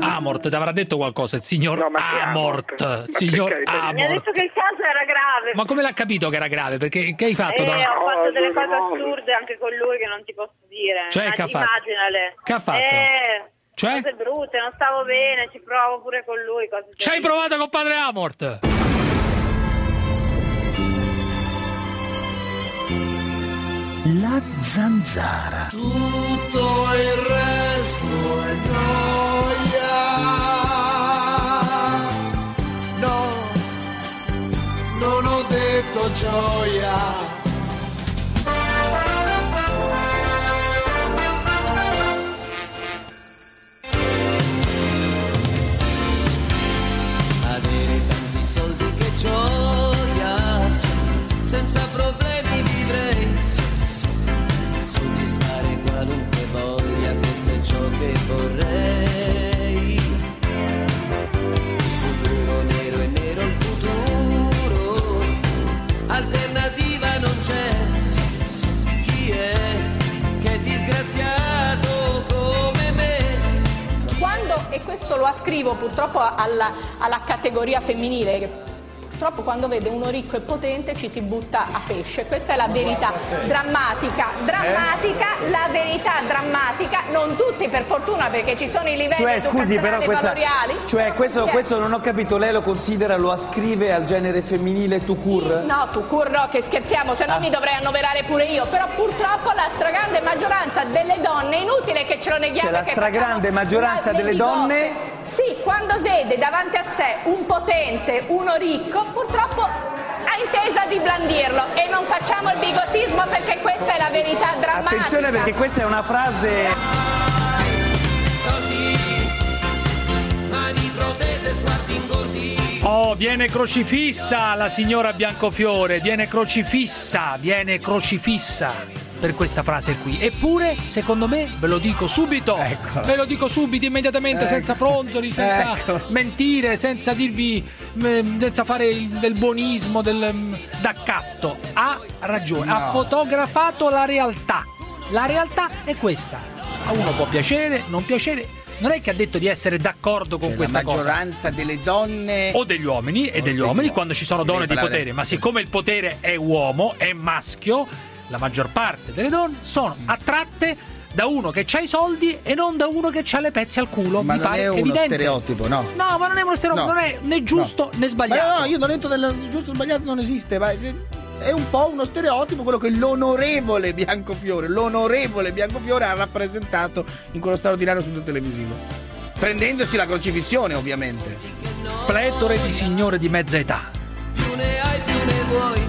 Amort, ti avrà detto qualcosa il signor No, Amort. Amort? Signor di Mi ha detto Amort. che il caso era grave. Ma come l'ha capito che era grave? Perché che hai fatto? Eh, da- ho fatto delle Oh, cose no. assurde anche con lui che non ti posso dire. Cioè, Ma che ha fatto? Immaginale. Che ha fatto? Eh, Cioè? cose brutte, non stavo bene, ci provo pure con lui. Cose Ci hai provato con padre Amort? La zanzara. Tutto il resto gioia. Lo ascrivo purtroppo alla, alla categoria femminile, purtroppo quando vede uno ricco e potente ci si butta a pesce. Questa è la verità drammatica, drammatica, la verità drammatica, non tutti per fortuna perché ci sono i livelli Cioè, scusi, però questa, valoriali. cioè, questo, questo non ho capito, lei lo considera, lo ascrive al genere femminile tout court? No, tu curro che scherziamo, se no Ah. mi dovrei annoverare pure io. Però purtroppo la stragrande maggioranza delle donne, è inutile che ce lo neghiamo. Cioè, la stragrande maggioranza delle donne- Sì, quando vede davanti a sé un potente, uno ricco, purtroppo ha intesa di blandirlo. E non facciamo il bigottismo perché questa è la verità drammatica. Attenzione perché questa è una frase... Oh, viene crocifissa la signora Biancofiore, viene crocifissa, viene crocifissa per questa frase qui. Eppure, secondo me, ve lo dico subito, Ecco. ve lo dico subito, immediatamente, Ecco. senza fronzoli, senza Ecco. mentire, senza dirvi, mm, senza fare il- del buonismo, del mm, d'accatto. Ha ragione, ha No. fotografato la realtà. La realtà è questa. A uno può piacere, non piacere. Non è che ha detto di essere d'accordo con Cioè, questa la cosa maggioranza delle donne o degli uomini e degli degli uomini quando ci sono donne di potere, ma siccome il potere è uomo, è maschio, la maggior parte delle donne sono attratte da uno che ha i soldi e non da uno che ha le pezze al culo. ma Mi non pare è uno evidente. stereotipo, no. No, ma non è uno stereotipo, No. non è né giusto né Ma sbagliato. no, io non entro nel giusto o sbagliato, non esiste, ma se- è un po' uno stereotipo quello che l'onorevole Biancofiore, l'onorevole Biancofiore ha rappresentato in quello straordinario studio televisivo. Prendendosi la crocifissione, ovviamente. Pletore di signore di mezza età. Più ne hai più ne vuoi.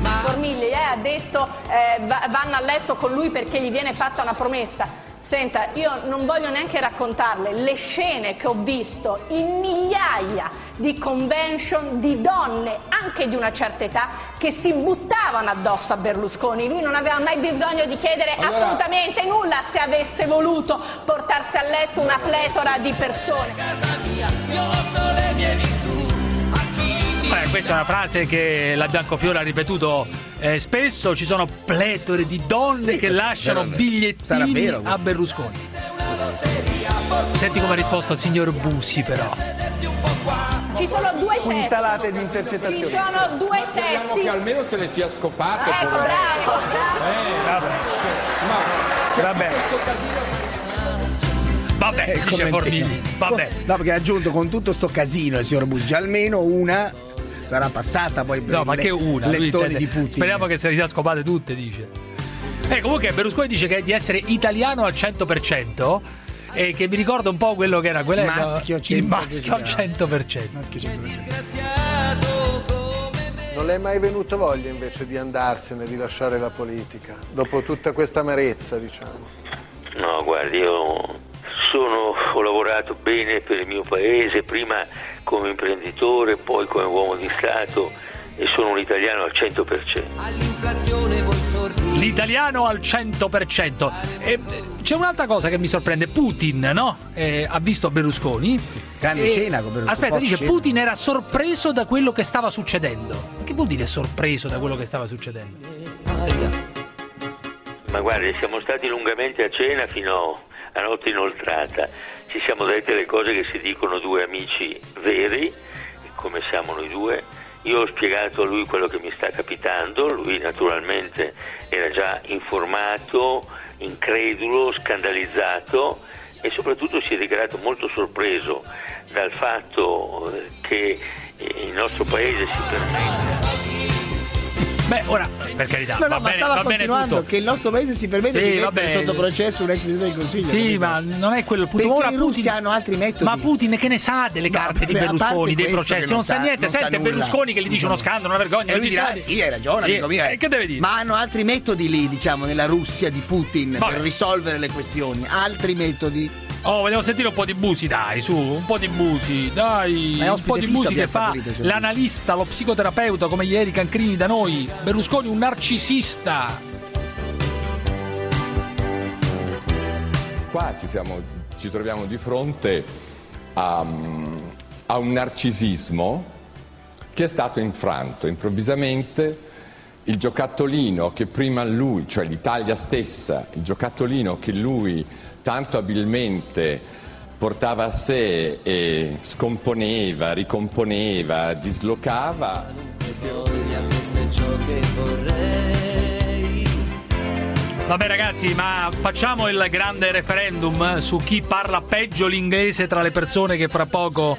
Ma Formigli eh, ha detto eh, va- vanno a letto con lui perché gli viene fatta una promessa. Senta, io non voglio neanche raccontarle le scene che ho visto in migliaia di convention di donne, anche di una certa età, che si buttavano addosso a Berlusconi. Lui non aveva mai bisogno di chiedere Allora- assolutamente nulla se avesse voluto portarsi a letto una pletora di persone. Chi mi Eh, questa è una frase che la Biancofiore ha ripetuto eh, spesso. Ci sono pletori di donne Sì, che lasciano bigliettini vero a. Berlusconi. Senti come ha risposto il signor Bussi, però. Ci sono due testi. Quintalate di Ci intercettazioni. sono due Speriamo testi. che almeno se le sia scopate. Ecco, bravo. Vabbè. Vabbè, Eh, dice Formigli. Vabbè. No, perché ha aggiunto con tutto sto casino il signor Bussi, almeno una sarà passata poi per No, ma le- che una? Lui lettoni intende- di Putin. Speriamo che se le sia scopate tutte, dice. E comunque Berlusconi dice che è di essere italiano al 100% e che mi ricorda un po' quello che era quella Maschio il 100%. maschio al 100%. Maschio 100%. disgraziato come me. Non le è mai venuto voglia invece di andarsene, di lasciare la politica, dopo tutta questa amarezza, diciamo. No, guardi, io sono, ho lavorato bene per il mio paese, prima come imprenditore, poi come uomo di Stato e sono un italiano al 100%. All'inflazione voi sorridi. L'italiano al 100%. E, c'è un'altra cosa che mi sorprende. Putin, no? Eh, ha visto Berlusconi. Grande E- cena con Berlusconi, Aspetta, dice cena. Putin era sorpreso da quello che stava succedendo. Ma che vuol dire sorpreso da quello che stava succedendo? Ma guardi, siamo stati lungamente a cena fino a notte inoltrata. Ci siamo detti le cose che si dicono due amici veri, come siamo noi due. Io ho spiegato a lui quello che mi sta capitando, lui naturalmente era già informato, incredulo, scandalizzato e soprattutto si è dichiarato molto sorpreso dal fatto eh, che eh, il nostro paese si permette Beh, ora, per carità, No, no, va ma bene, stava va bene tutto. che il nostro paese si permette Sì, di mettere sotto processo un ex presidente del Consiglio. Sì, ma non è quello il punto. Perché Ora i russi Putin hanno altri metodi. Ma Putin che ne sa delle carte di Berlusconi, dei processi? Non sa niente. Sente. Berlusconi che gli dice uno scandalo, una vergogna. E lui dirà, dice, sì, hai ragione, amico mio. eh, Che deve dire? Ma hanno altri metodi lì, diciamo, nella Russia di Putin per risolvere le questioni. Altri metodi. Oh, vogliamo sentire un po' di Busi, dai, su, un po' di Busi, dai. Ma è Un po' di Busi che fa senti. l'analista, lo psicoterapeuta come ieri Cancrini da noi. Berlusconi un narcisista. Qua ci, siamo- ci troviamo di fronte a, a un narcisismo che è stato infranto improvvisamente. Il giocattolino che prima lui, cioè l'Italia stessa, il giocattolino che lui tanto abilmente portava a sé e scomponeva, ricomponeva, dislocava. Vabbè ragazzi, ma facciamo il grande referendum su chi parla peggio l'inglese tra le persone che fra poco...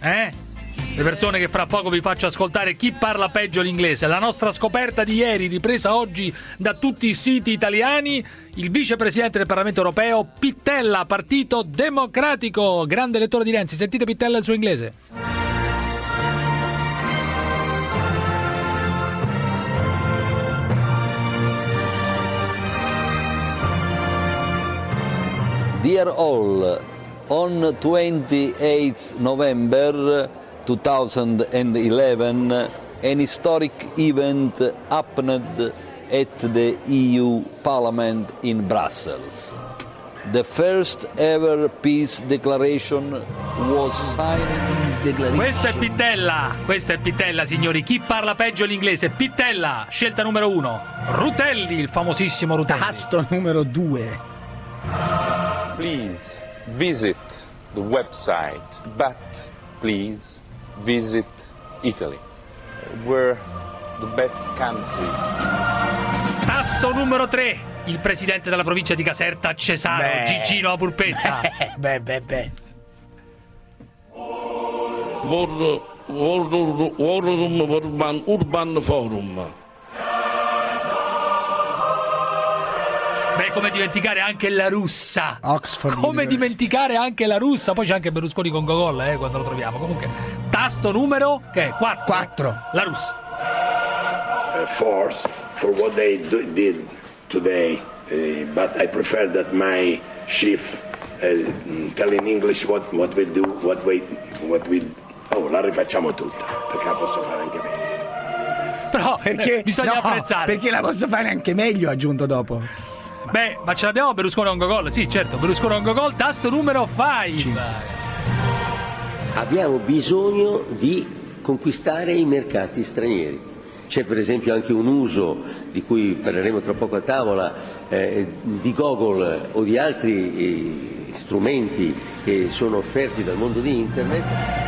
Eh? Le persone che fra poco vi faccio ascoltare chi parla peggio l'inglese. La nostra scoperta di ieri, ripresa oggi da tutti i siti italiani, il vicepresidente del Parlamento europeo Pittella, Partito Democratico, grande lettore di Renzi. Sentite Pittella il suo inglese. Dear all, on 28 November 2011, an historic event happened at the EU Parliament in Brussels. The first ever peace declaration was signed. Questo è Pittella, questo è Pittella, signori. Chi parla peggio l'inglese? Pittella, scelta numero uno. Rutelli, il famosissimo Rutelli. Tasto numero due. Please visit the website, but please visit Italy. We're the best country. Tasto numero 3. Il presidente della provincia di Caserta, Cesaro, Beh. Gigino la Purpetta. beh, beh, beh. Vor- Forum Forum Urban, Urban Forum. Beh, come dimenticare anche la russa. Oxford Come University. dimenticare anche la russa. Poi c'è anche Berlusconi con Gogol, eh, quando lo troviamo. Comunque, tasto numero che è 4. 4. La russa. uh, force for what they do, did today, uh, but I prefer that my chief uh, tell in English what, what we do, what we, what we. Oh, la rifacciamo tutta, perché la posso fare anche meglio. Però Perché, eh, bisogna no, apprezzare. Perché la posso fare anche meglio, aggiunto dopo. Beh, ma ce l'abbiamo Berlusconi con Gogol? Sì, certo. Berlusconi con Gogol, tasto numero 5. Abbiamo bisogno di conquistare i mercati stranieri. C'è per esempio anche un uso, di cui parleremo tra poco a tavola, eh, di Google o di altri eh, strumenti che sono offerti dal mondo di Internet.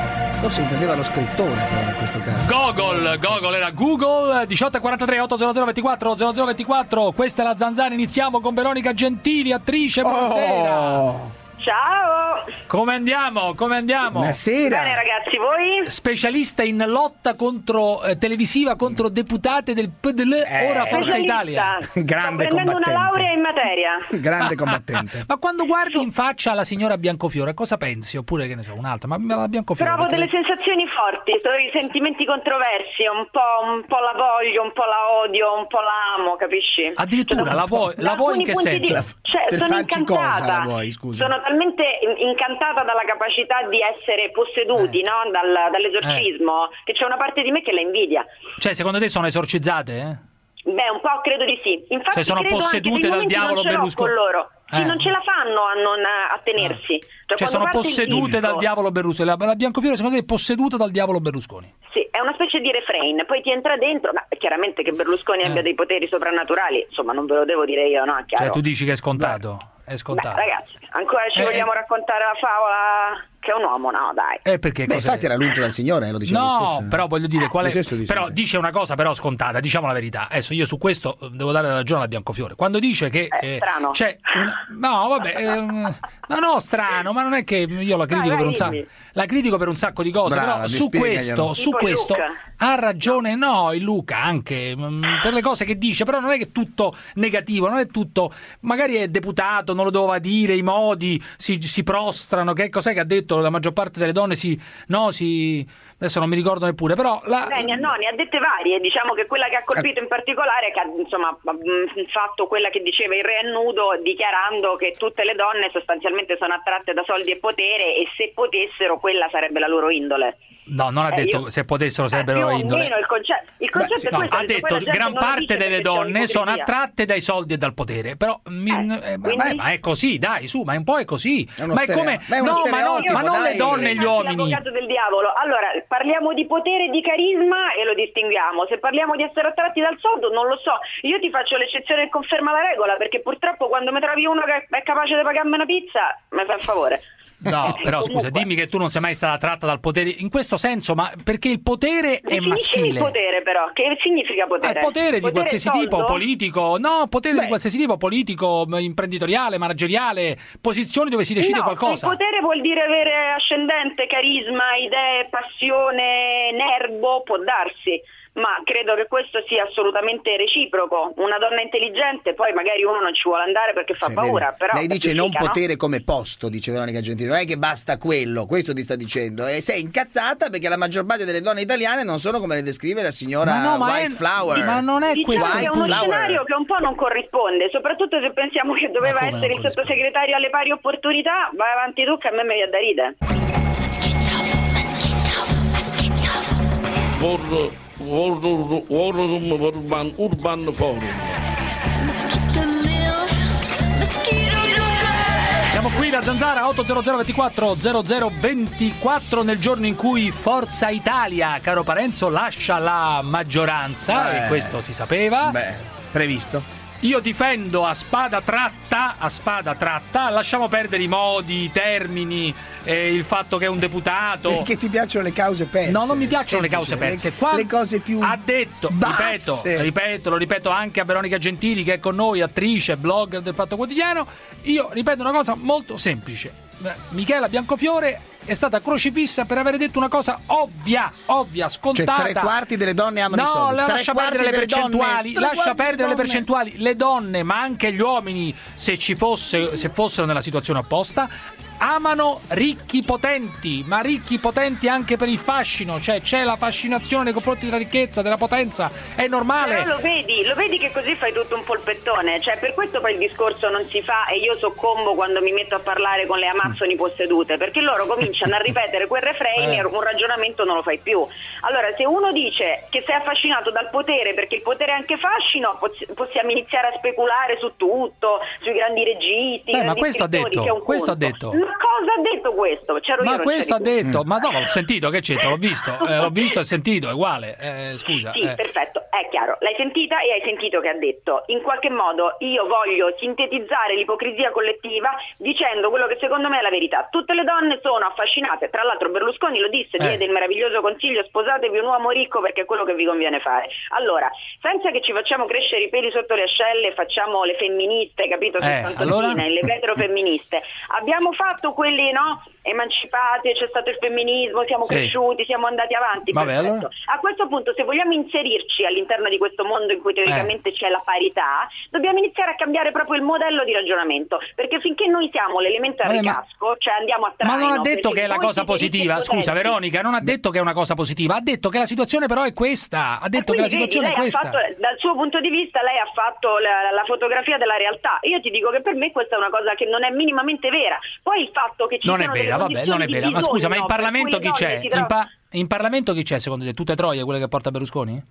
Forse intendeva lo scrittore, però, in questo caso. Gogol, Gogol era Google 1843 800 24 0024. Questa è la Zanzara. Iniziamo con Veronica Gentili, attrice. Buonasera. Oh, Ciao! Come andiamo? Come andiamo? buonasera. Bene ragazzi, voi? Specialista in lotta contro eh, televisiva contro deputate del PDL, ora Forza. Italia. Grande Sto prendendo combattente. una laurea in materia. Grande combattente. Ma quando guardi in faccia la signora Biancofiore, cosa pensi? Oppure che ne so, un'altra, ma la Biancofiore. Provo perché- delle sensazioni forti, dei sentimenti controversi, un po', un po' la voglio, un po' la odio, un po' la amo, capisci? Addirittura Cioè, la vuoi, la vuoi in che punti di- senso? cioè, Per sono farci incantata. cosa la vuoi, scusa? Sono talmente in- incantata dalla capacità di essere posseduti, Eh. no? Dal- dall'esorcismo, che c'è una parte di me che la invidia. Cioè, secondo te sono esorcizzate? Eh? Beh, un po' credo di sì. Infatti Cioè, sono credo anche possedute dal diavolo Berlusconi. con loro. Sì, Eh. non ce la fanno a non a tenersi. Cioè, quando sono possedute dal diavolo Berlusconi. La, la Biancofiore, secondo te, è posseduta dal diavolo Berlusconi? Sì, è una specie di refrain, poi ti entra dentro, ma chiaramente che Berlusconi Eh. abbia dei poteri soprannaturali, insomma non ve lo devo dire io, no? È chiaro. Cioè, tu dici che è scontato? È Beh, scontato. ragazzi, ancora ci Eh, vogliamo raccontare la favola che è un uomo? No, dai. Eh, perché Beh, infatti era l'unto dal Signore, eh, lo diceva No, stesso. però voglio dire, qual è- Lo stesso dice, però sì. dice una cosa però scontata, diciamo la verità. Adesso io su questo eh, devo dare ragione a Biancofiore. Quando dice che eh, strano. c'è una- No, vabbè, ehm, no, no, strano, ma non è che io la critico Vai, per un sacco. La critico per un sacco di cose, Brava, però su questo, su Tipo questo Luca. ha ragione no, il Luca anche mm, per le cose che dice, però non è che è tutto negativo, non è tutto magari è deputato, non lo doveva dire, i modi si, si prostrano, che cos'è che ha detto la maggior parte delle donne? Si no, si adesso non mi ricordo neppure, però la, Beh, ne- no, ne ha dette varie, diciamo che quella che ha colpito in particolare è che ha insomma, mh, fatto quella che diceva il re è nudo dichiarando che tutte le donne sostanzialmente sono attratte da soldi e potere e se potessero quella sarebbe la loro indole. No, non ha Eh, detto io- se potessero Eh, sarebbero più o indole. il concetto, il concetto Sì, è no, questo, ha detto, la gente gran non parte delle donne sono attratte dai soldi e dal potere. Però mi- eh, ma, quindi- ma è così, dai, su, ma un po' è così. uno ma è come ma è no, ma, no, stereotipo, ma non le donne e gli uomini. L'avvocato del diavolo. Allora, parliamo di potere e di carisma e lo distinguiamo. Se parliamo di essere attratti dal soldo, non lo so. Io ti faccio l'eccezione che conferma la regola, perché purtroppo quando mi trovi uno che è capace di pagarmi una pizza, mi fa un favore. No, però scusa, dimmi che tu non sei mai stata tratta dal potere in questo senso, ma perché il potere è maschile. il potere però, che significa Eh, potere? potere di qualsiasi soldo? tipo, politico, no, potere di qualsiasi tipo, politico, imprenditoriale, manageriale, posizioni dove si decide no, qualcosa. Il potere vuol dire avere ascendente, carisma, idee, passione, nervo, può darsi. Ma credo che questo sia assolutamente reciproco. Una donna intelligente, poi magari uno non ci vuole andare perché fa Cioè, paura. vedi, Però lei dice non pacifica, no? potere come posto, dice Veronica Gentile. Non è che basta quello, questo ti sta dicendo. E sei incazzata perché la maggior parte delle donne italiane non sono come le descrive la signora Ma no, ma è- White Flower. ma non è Diciamo questo è uno punto. scenario che un po' non corrisponde, soprattutto se pensiamo che doveva essere il sottosegretario alle pari opportunità. Vai avanti tu che a me mi viene da ridere. Vor, Forum Urban, Urban Forum. Siamo qui da Zanzara 80024 0024 nel giorno in cui Forza Italia, caro Parenzo, lascia la maggioranza Eh. e questo si sapeva. Beh, previsto. Io difendo a spada tratta, a spada tratta, lasciamo perdere i modi, i termini, eh, il fatto che è un deputato. Perché ti piacciono le cause perse. No, non mi piacciono le cause Semplice, perse. Qua le cose più ha detto, ripeto, basse. ripeto, lo ripeto anche a Veronica Gentili che è con noi, attrice, blogger del Fatto Quotidiano. Io ripeto una cosa molto semplice. Michela Biancofiore è stata crocifissa per aver detto una cosa ovvia, ovvia, Cioè, scontata. tre quarti delle donne amano i No, soldi. la- Tre lascia perdere le donne- percentuali, tre lascia perdere le donne. percentuali. Le donne, ma anche gli uomini, se ci fosse, se fossero nella situazione opposta, amano ricchi potenti, ma ricchi potenti anche per il fascino, cioè c'è la fascinazione nei confronti della ricchezza, della potenza, è normale. Però lo vedi, lo vedi che così fai tutto un polpettone, cioè per questo poi il discorso non si fa e io soccombo quando mi metto a parlare con le amazzoni possedute, perché loro cominciano a ripetere quel refrain Eh. e un ragionamento non lo fai più. Allora se uno dice che sei affascinato dal potere perché il potere è anche fascino, poss- possiamo iniziare a speculare su tutto, sui grandi registi, Beh, i ma grandi questo ha detto, questo ha detto. Ma cosa ha detto questo? C'ero io, Ma questo ha detto, ma no, l'ho sentito, che c'entra? L'ho visto, eh, l'ho visto e sentito, è uguale. Eh, scusa. Sì, eh. perfetto, è chiaro. L'hai sentita e hai sentito che ha detto. In qualche modo io voglio sintetizzare l'ipocrisia collettiva dicendo quello che secondo me è la verità. Tutte le donne sono affascinate, tra l'altro Berlusconi lo disse, Eh. diede il meraviglioso consiglio sposatevi un uomo ricco perché è quello che vi conviene fare. Allora, senza che ci facciamo crescere i peli sotto le ascelle facciamo le femministe, capito? Eh, allora? le veterofemministe. Abbiamo fatto quelli, no? Emancipati, c'è stato il femminismo, siamo Sì. cresciuti, siamo andati avanti. Vabbè, allora? A questo punto, se vogliamo inserirci all'interno di questo mondo in cui teoricamente c'è la parità, dobbiamo iniziare a cambiare proprio il modello di ragionamento. Perché finché noi siamo l'elemento a ma- ricasco, cioè andiamo a Ma traino, non ha detto che è la cosa positiva, scusa potenti. Veronica, non ha detto che è una cosa positiva, ha detto che la situazione però è questa, ha detto che la situazione vedi, è questa. fatto- dal suo punto di vista lei ha fatto la, la fotografia della realtà. Io ti dico che per me questa è una cosa che non è minimamente vera. Poi il fatto che ci Non siano delle vabbè, non è vera. Ma scusa, ma in Parlamento chi c'è? In, pa- in Parlamento chi c'è secondo te? Tutte troie quelle che porta Berlusconi?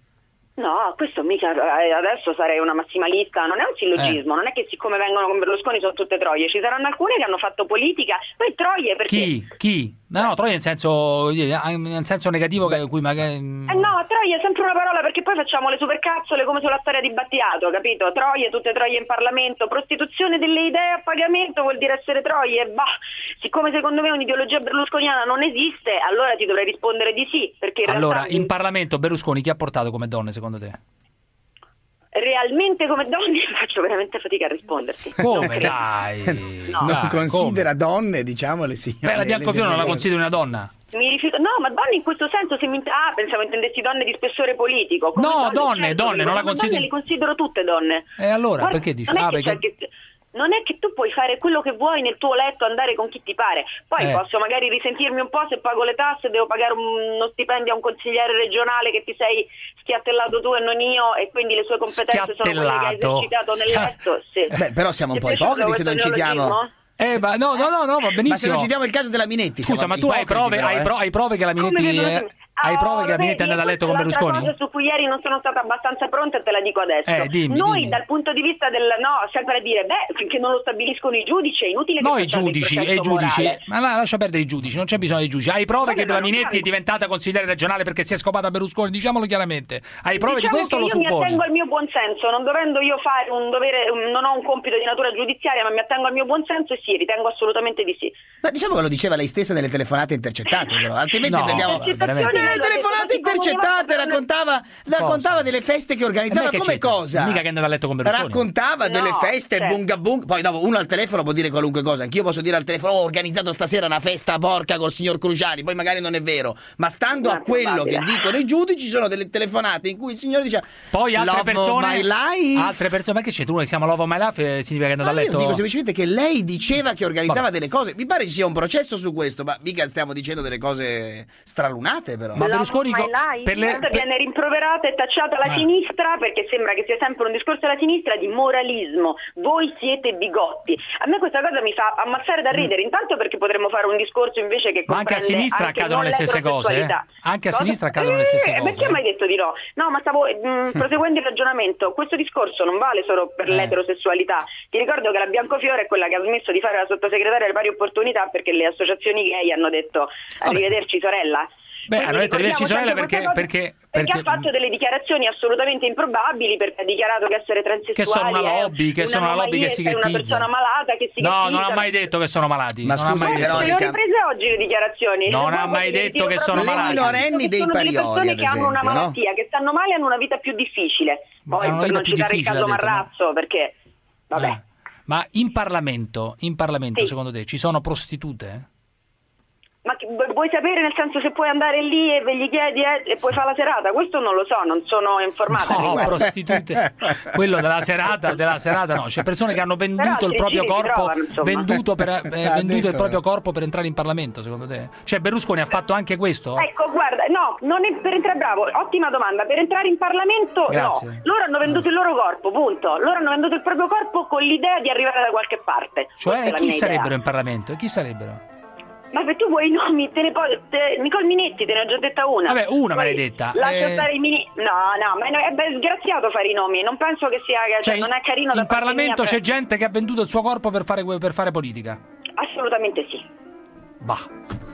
No, questo mica eh, adesso sarei una massimalista, non è un sillogismo, non è che siccome vengono con Berlusconi sono tutte troie, ci saranno alcune che hanno fatto politica, poi troie perché Chi? Chi? No, no, troia in senso, in senso negativo che cui magari... Eh no, troie è sempre una parola perché poi facciamo le supercazzole come sulla storia di Battiato, capito? Troie, tutte troie in Parlamento, prostituzione delle idee a pagamento vuol dire essere troie, bah, siccome secondo me un'ideologia berlusconiana non esiste, allora ti dovrei rispondere di sì, perché in Allora, realtà in Parlamento Berlusconi chi ha portato come donne secondo te? Realmente come donne faccio veramente fatica a risponderti. Come? Dai! non Dai, considera donne, diciamo, le signore. Beh, la Biancofiore non la consideri una donna? Mi rifiuto, no, ma donne in questo senso, se mi... ah, pensavo intendessi donne di spessore politico. Come No, donne, certo, donne, non la ma consideri- Donne le considero tutte donne. E allora, Guarda, perché dici? Ah, perché- che- non è che tu puoi fare quello che vuoi nel tuo letto, andare con chi ti pare. Poi Eh. posso magari risentirmi un po' se pago le tasse, devo pagare un- uno stipendio a un consigliere regionale che ti sei schiattellato tu e non io e quindi le sue competenze sono quelle che hai Schiattellato. esercitato nel letto. Sì. Eh Beh, però siamo un po' è ipocriti se non citiamo. Eh, ma no, no, no, no, va benissimo. Ma se non citiamo il caso della Minetti, Scusa, ma tu hai prove, però, hai, eh. pro- hai prove che la Minetti... eh, hai prove che la Minetti è andata a letto con Berlusconi? cosa su cui ieri non sono stata abbastanza pronta e te la dico adesso. Eh, dimmi, Noi dimmi. dal punto di vista del no, sempre a dire, beh, finché non lo stabiliscono i giudici è inutile che No, i facciamo il giudici, e giudici. morale. Ma la- lascia perdere i giudici, non c'è bisogno dei giudici. Hai prove Vabbè, che Minetti è diventata consigliere regionale perché si è scopata Berlusconi? Diciamolo chiaramente. Hai prove Diciamo di questo lo io mi supponi? attengo al mio buonsenso, non dovendo io fare un dovere, non ho un compito di natura giudiziaria, ma mi attengo al mio buonsenso e sì, ritengo assolutamente di sì. Ma diciamo che lo diceva lei stessa nelle telefonate intercettate, però. Altrimenti No, prendiamo. Nelle telefonate intercettate raccontava, raccontava delle feste che organizzava che come cosa? Mica che è andata a letto con Berlusconi. Raccontava delle No, feste, cioè- bunga bunga. Poi dopo uno al telefono può dire qualunque cosa. Anch'io posso dire al telefono: "Oh, ho organizzato stasera una festa porca col signor Cruciani. Poi magari non è vero. Ma stando Ma a quello che dicono i giudici, ci sono delle telefonate in cui il signore dice: Poi altre "Love persone. my life". Altre persone. Ma che c'è? Tu che siamo Love of My Life eh, significa che è andata Ma a io letto? dico semplicemente che lei diceva che organizzava Vabbè. delle cose. Mi pare ci sia un processo su questo, ma mica stiamo dicendo delle cose stralunate, però. Ma Berlusconi co- per le- per- viene rimproverata e tacciata la Eh. sinistra perché sembra che sia sempre un discorso della sinistra di moralismo. Voi siete bigotti. A me questa cosa mi fa ammazzare da ridere, intanto perché potremmo fare un discorso invece che Mm. Ma anche a sinistra anche accadono le stesse cose, eh? Anche a Cosa? sinistra accadono le stesse Eh, cose, Perché eh. hai detto di no? No, ma stavo mm, proseguendo il ragionamento. Questo discorso non vale solo per Eh. l'eterosessualità. Ti ricordo che la Biancofiore è quella che ha smesso di fare la sottosegretaria alle pari opportunità perché le associazioni gay hanno detto arrivederci sorella. Beh, Quindi hanno detto sorella sempre perché, perché, perché perché- ha fatto delle dichiarazioni assolutamente improbabili perché ha dichiarato che essere transessuali Che sono una lobby, che sono una lobby che si è una persona malata che si No, non ha mai detto che sono malati. Ma non mai detto. Le ho Veronica. riprese oggi le dichiarazioni. Non Poi ha mai detto che sono proprio Le malati. minorenni che dei sono delle parioli, persone ad che hanno una malattia, che stanno male hanno una vita più difficile. Poi una per non citare il caso Marrazzo, perché vabbè. Ma in Parlamento, in Parlamento Sì. secondo te ci sono prostitute? Ma che- vu- vuoi sapere nel senso se puoi andare lì e ve gli chiedi eh, e poi fa la serata? Questo non lo so, non sono informata. No, prostitute. Quello della serata, della serata no, c'è persone che hanno venduto il proprio corpo, trovano, insomma. venduto, per, eh, venduto il proprio corpo per entrare in Parlamento, secondo te? Cioè Berlusconi ha fatto anche questo? Ecco, guarda, no, non è per entrare bravo, ottima domanda. Per entrare in Parlamento Grazie. no. Loro hanno venduto il loro corpo, punto. Loro hanno venduto il proprio corpo con l'idea di arrivare da qualche parte. Cioè chi sarebbero idea. in Parlamento? E chi sarebbero? Ma se tu vuoi i nomi, te ne puoi. te- Nicole Minetti, te ne ho già detta una. Vabbè, una Poi l'hai detta. Lascia Eh. stare i mini. No, no, ma è beh, sgraziato fare i nomi. Non penso che sia. Cioè, Cioè, non è carino da in Parlamento c'è per- gente che ha venduto il suo corpo per fare, per fare politica. Assolutamente sì. Bah.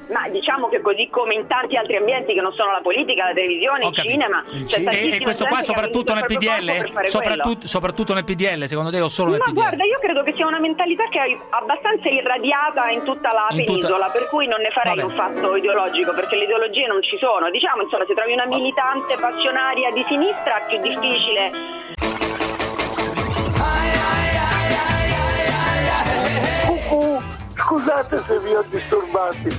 Ma diciamo che così come in tanti altri ambienti che non sono la politica, la televisione, il cinema, Il cinema. E, e questo qua soprattutto nel PDL? Soprattutto, soprattutto nel PDL, secondo te o solo nel Ma PDL? guarda, io credo che sia una mentalità che è abbastanza irradiata in tutta la In tutta- penisola, per cui non ne farei Vabbè. un fatto ideologico, perché le ideologie non ci sono. Diciamo, insomma, se trovi una militante passionaria di sinistra è più difficile. Cucù, scusate se vi ho disturbati.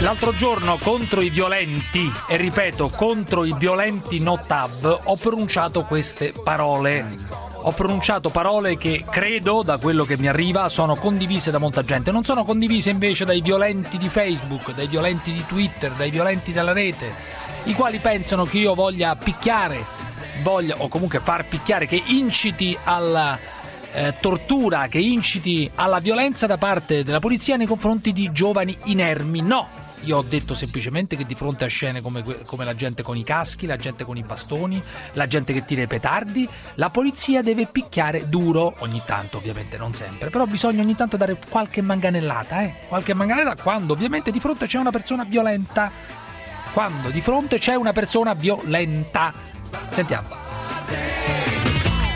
L'altro giorno contro i violenti, e ripeto, contro i violenti no tab, ho pronunciato queste parole. Ho pronunciato parole che credo, da quello che mi arriva, sono condivise da molta gente. Non sono condivise invece dai violenti di Facebook, dai violenti di Twitter, dai violenti della rete, i quali pensano che io voglia picchiare, voglia, o comunque far picchiare, che inciti alla eh, tortura che inciti alla violenza da parte della polizia nei confronti di giovani inermi. No, io ho detto semplicemente che di fronte a scene come, come la gente con i caschi, la gente con i bastoni, la gente che tira i petardi, la polizia deve picchiare duro ogni tanto, ovviamente non sempre, però bisogna ogni tanto dare qualche manganellata, eh? Qualche manganellata quando ovviamente di fronte c'è una persona violenta. Quando di fronte c'è una persona violenta. Sentiamo.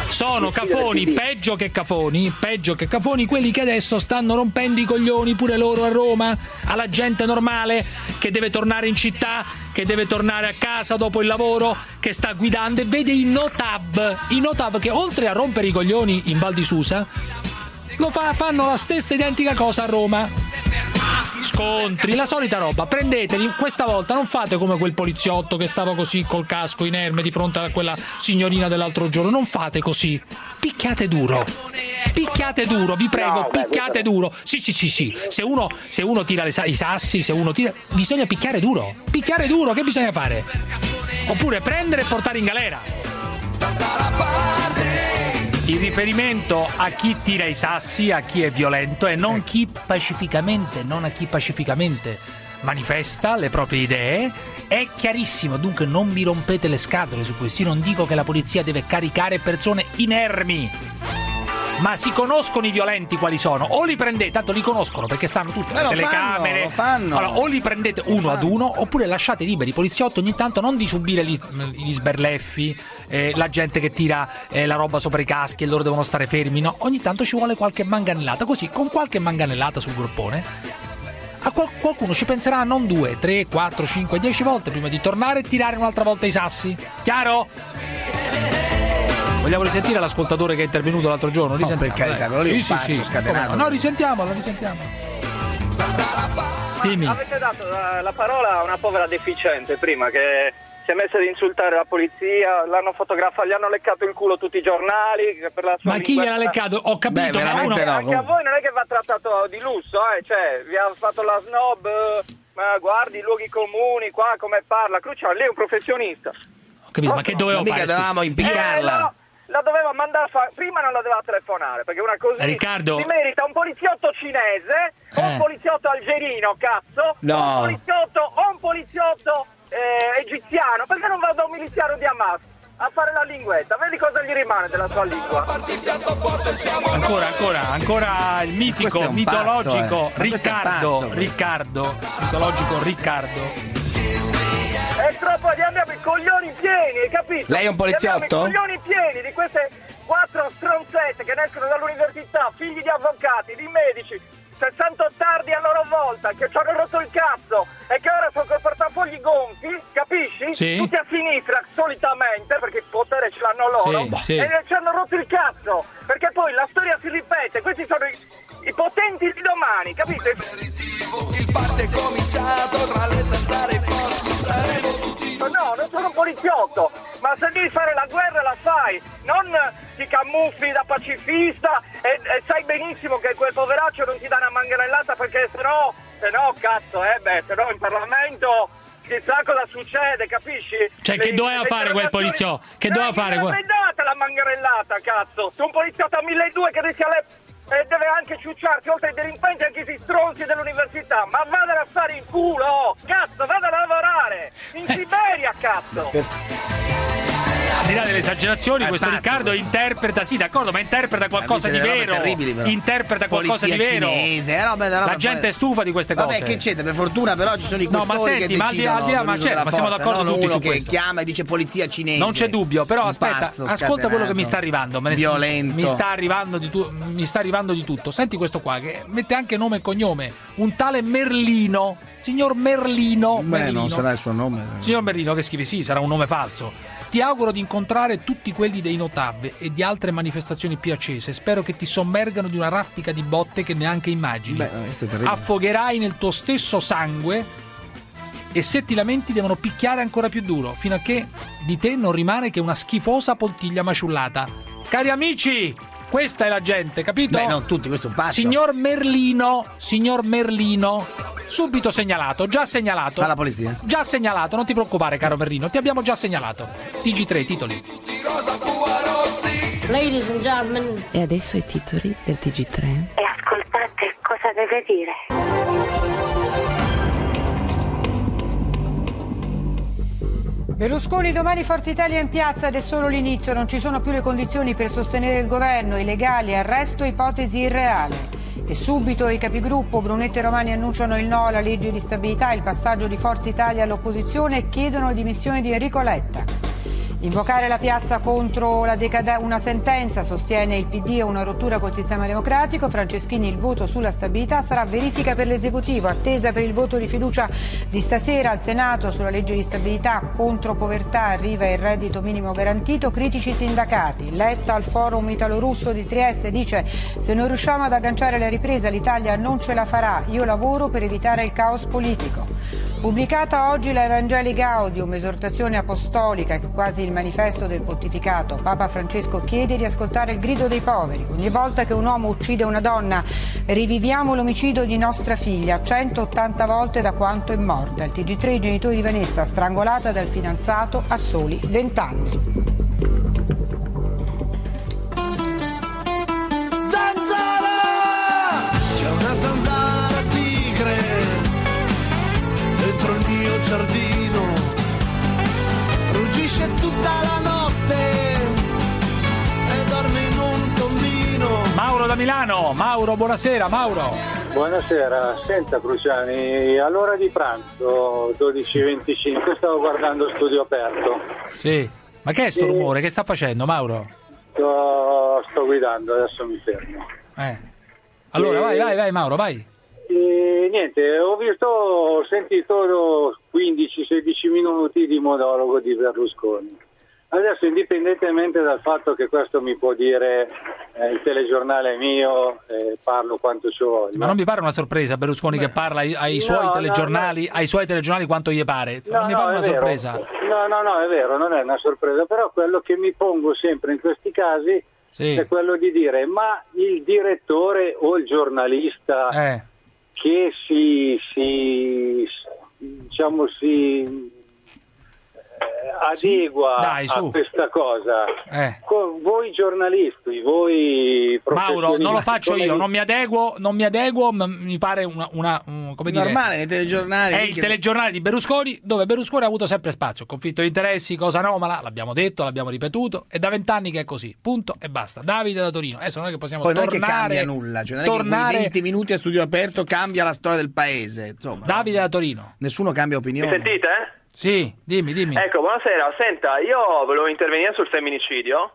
Sono cafoni, peggio che cafoni, peggio che cafoni, quelli che adesso stanno rompendo i coglioni pure loro a Roma, alla gente normale che deve tornare in città, che deve tornare a casa dopo il lavoro, che sta guidando e vede i Notab, i Notab che oltre a rompere i coglioni in Val di Susa, lo fa, fanno la stessa identica cosa a Roma. Scontri, la solita roba. Prendeteli, questa volta non fate come quel poliziotto che stava così col casco inerme di fronte a quella signorina dell'altro giorno. Non fate così. Picchiate duro. Picchiate duro, vi prego, No, beh, picchiate duro. Sì, sì, sì, sì. Se uno, se uno tira le sa- i sassi, se uno tira. Bisogna picchiare duro. Picchiare duro, che bisogna fare? Oppure prendere e portare in galera. Il riferimento a chi tira i sassi, a chi è violento e non chi pacificamente, non a chi pacificamente manifesta le proprie idee. È chiarissimo, dunque non vi rompete le scatole su questo. Io non dico che la polizia deve caricare persone inermi. Ma si conoscono i violenti quali sono? O li prendete, tanto li conoscono perché sanno tutte Ma le telecamere. fanno, lo fanno. Allora, o li prendete uno ad uno, oppure lasciate liberi i poliziotti ogni tanto non di subire gli, gli sberleffi, eh, la gente che tira eh, la roba sopra i caschi e loro devono stare fermi. No, ogni tanto ci vuole qualche manganellata. Così, con qualche manganellata sul groppone, a qual- qualcuno ci penserà non due, tre, quattro, cinque, dieci volte prima di tornare e tirare un'altra volta i sassi. Chiaro? Vogliamo risentire l'ascoltatore che è intervenuto l'altro giorno? Risentiamo, per carità, quello lì è Sì, un sì, pazzo sì. scatenato. No, no, risentiamolo, risentiamo. Dimmi. Avete dato la, la parola a una povera deficiente prima che si è messa ad insultare la polizia, l'hanno fotografato, gli hanno leccato il culo tutti i giornali per la sua Ma chi gliel'ha leccato? Ho capito, Beh, ma uno... no. Anche a voi non è che va trattato di lusso, eh? cioè vi ha fatto la snob, eh, ma guardi i luoghi comuni, qua come parla, Cruciale, lei è un professionista. Ho capito, ma che dovevo Ma mica fare? dovevamo Eh, impiccarla. no, la doveva mandare a fa- prima non la doveva telefonare perché una così Riccardo- si merita un poliziotto cinese o Eh. un poliziotto algerino cazzo No. o un poliziotto o un poliziotto eh, egiziano perché non va da un miliziano di Hamas a fare la linguetta vedi cosa gli rimane della sua lingua Ancora, ancora, ancora il mitico, mitologico pazzo, eh. È un Riccardo, pazzo. Riccardo, mitologico Riccardo. È troppo gli abbiamo i coglioni pieni hai capito Lei è un abbiamo poliziotto? i coglioni pieni di queste quattro stronzette che ne escono dall'università figli di avvocati di medici 60 tardi a loro volta che ci hanno rotto il cazzo e che ora sono col portafogli gonfi, capisci? Sì. Tutti a sinistra solitamente perché il potere ce l'hanno loro Sì, sì. e ci hanno rotto il cazzo perché poi la storia si ripete, questi sono i, i potenti di domani, capite? Il party è cominciato tra le zanzare e saremo tutti No, non sono un poliziotto, ma se devi fare la guerra la fai, non ti camuffi da pacifista e, e sai benissimo che quel poveraccio non ti dà una manganellata perché sennò, sennò cazzo, eh beh, sennò in Parlamento chissà cosa succede, capisci? Cioè, che doveva fare quel poliziotto? Che doveva fare quel- quel... data la manganellata, cazzo! Tu un poliziotto a 1200 che rischia le... E deve anche ciucciarti, oltre ai delinquenti, anche i stronzi dell'università. Ma vada a fare in culo! Cazzo, vada a lavorare! In Siberia, cazzo! Al di là delle esagerazioni, questo pazzo, Riccardo questo. interpreta, sì, d'accordo, ma interpreta qualcosa di vero. Interpreta qualcosa Polizia di vero. cinese, eh, roba- roba La gente è stufa di queste cose. Vabbè, che c'entra? Per fortuna, però, ci sono i No, ma questori senti, che ma decidono. là- ma certo, ma siamo d'accordo non tutti su che questo. chiama e dice polizia cinese. Non c'è dubbio, però aspetta, pazzo ascolta quello che mi sta arrivando. me Violento. Mi sta arrivando, di tu- mi sta arrivando di tutto. Senti questo qua che mette anche nome e cognome. Un tale Merlino. Signor Merlino. Beh, Merlino. non sarà il suo nome. Signor Merlino, che scrivi? Sì, sarà un nome falso. Ti auguro di incontrare tutti quelli dei Notab e di altre manifestazioni più accese. Spero che ti sommergano di una raffica di botte che neanche immagini. Beh. Affogherai nel tuo stesso sangue e se ti lamenti devono picchiare ancora più duro, fino a che di te non rimane che una schifosa poltiglia maciullata. Cari amici, questa è la gente, capito? Beh, non tutti, questo è un pazzo. Signor Merlino, signor Merlino, subito segnalato, già segnalato. Alla polizia. Già segnalato, non ti preoccupare caro Merlino, ti abbiamo già segnalato. TG3, titoli. Ladies and gentlemen. E adesso i titoli del TG3. E ascoltate cosa deve dire. Berlusconi domani Forza Italia in piazza ed è solo l'inizio, non ci sono più le condizioni per sostenere il governo, i legali, arresto, ipotesi irreale. E subito i capigruppo Brunetta e Romani annunciano il no alla legge di stabilità, il passaggio di Forza Italia all'opposizione e chiedono le dimissioni di Enrico Letta. Invocare la piazza contro la decada- una sentenza, sostiene il PD, e una rottura col sistema democratico. Franceschini il voto sulla stabilità sarà verifica per l'esecutivo, attesa per il voto di fiducia di stasera al Senato sulla legge di stabilità contro povertà, arriva il reddito minimo garantito, critici sindacati. Letta al forum italo-russo di Trieste dice se non riusciamo ad agganciare la ripresa l'Italia non ce la farà, io lavoro per evitare il caos politico. Pubblicata oggi la Evangelii Gaudium, esortazione apostolica, è quasi il manifesto del pontificato. Papa Francesco chiede di ascoltare il grido dei poveri. Ogni volta che un uomo uccide una donna, riviviamo l'omicidio di nostra figlia, 180 volte da quanto è morta. Il TG3 i genitori di Vanessa, strangolata dal fidanzato a soli 20 anni. Zanzara! C'è una zanzara tigre dentro il mio giardino. Ruggisce tutta la notte e dorme in un tombino. Mauro da Milano, Mauro, buonasera, Mauro. Buonasera, senta Cruciani, all'ora di pranzo 12.25 stavo guardando studio aperto, Sì. Ma che è sto rumore? Che sta facendo, Mauro? sto, sto guidando, adesso mi fermo. Eh. Allora, Eh, vai, vai, vai, Mauro, vai. E niente, ho visto, ho sentito 15-16 minuti di monologo di Berlusconi. Adesso, indipendentemente dal fatto che questo mi può dire eh, il telegiornale è mio, eh, parlo quanto ci voglio. Ma non mi pare una sorpresa Berlusconi che parla ai, ai suoi No, telegiornali, ai suoi telegiornali quanto gli pare. non mi no, pare una vero. sorpresa. No, no, no, è vero, non è una sorpresa, però quello che mi pongo sempre in questi casi Sì. è quello di dire ma il direttore o il giornalista Eh. che si, si diciamo si adegua Dai, a questa cosa Eh. Voi giornalisti voi Mauro, non lo faccio io, non mi adeguo, non mi adeguo, ma mi pare una, una- un- come dire, Normale nei telegiornali. È il che- telegiornale di Berlusconi dove Berlusconi ha avuto sempre spazio, conflitto di interessi, cosa anomala, l'abbiamo detto, l'abbiamo ripetuto, è da vent'anni che è così, punto e basta. Davide da Torino, adesso non è che possiamo Poi non è che tornare, cambia nulla, cioè non è che tornare... quei 20 minuti a studio aperto cambia la storia del paese. Insomma, Davide da Torino. nessuno cambia opinione. Sentite? Sì, dimmi, dimmi. Ecco, buonasera. Senta, io volevo intervenire sul femminicidio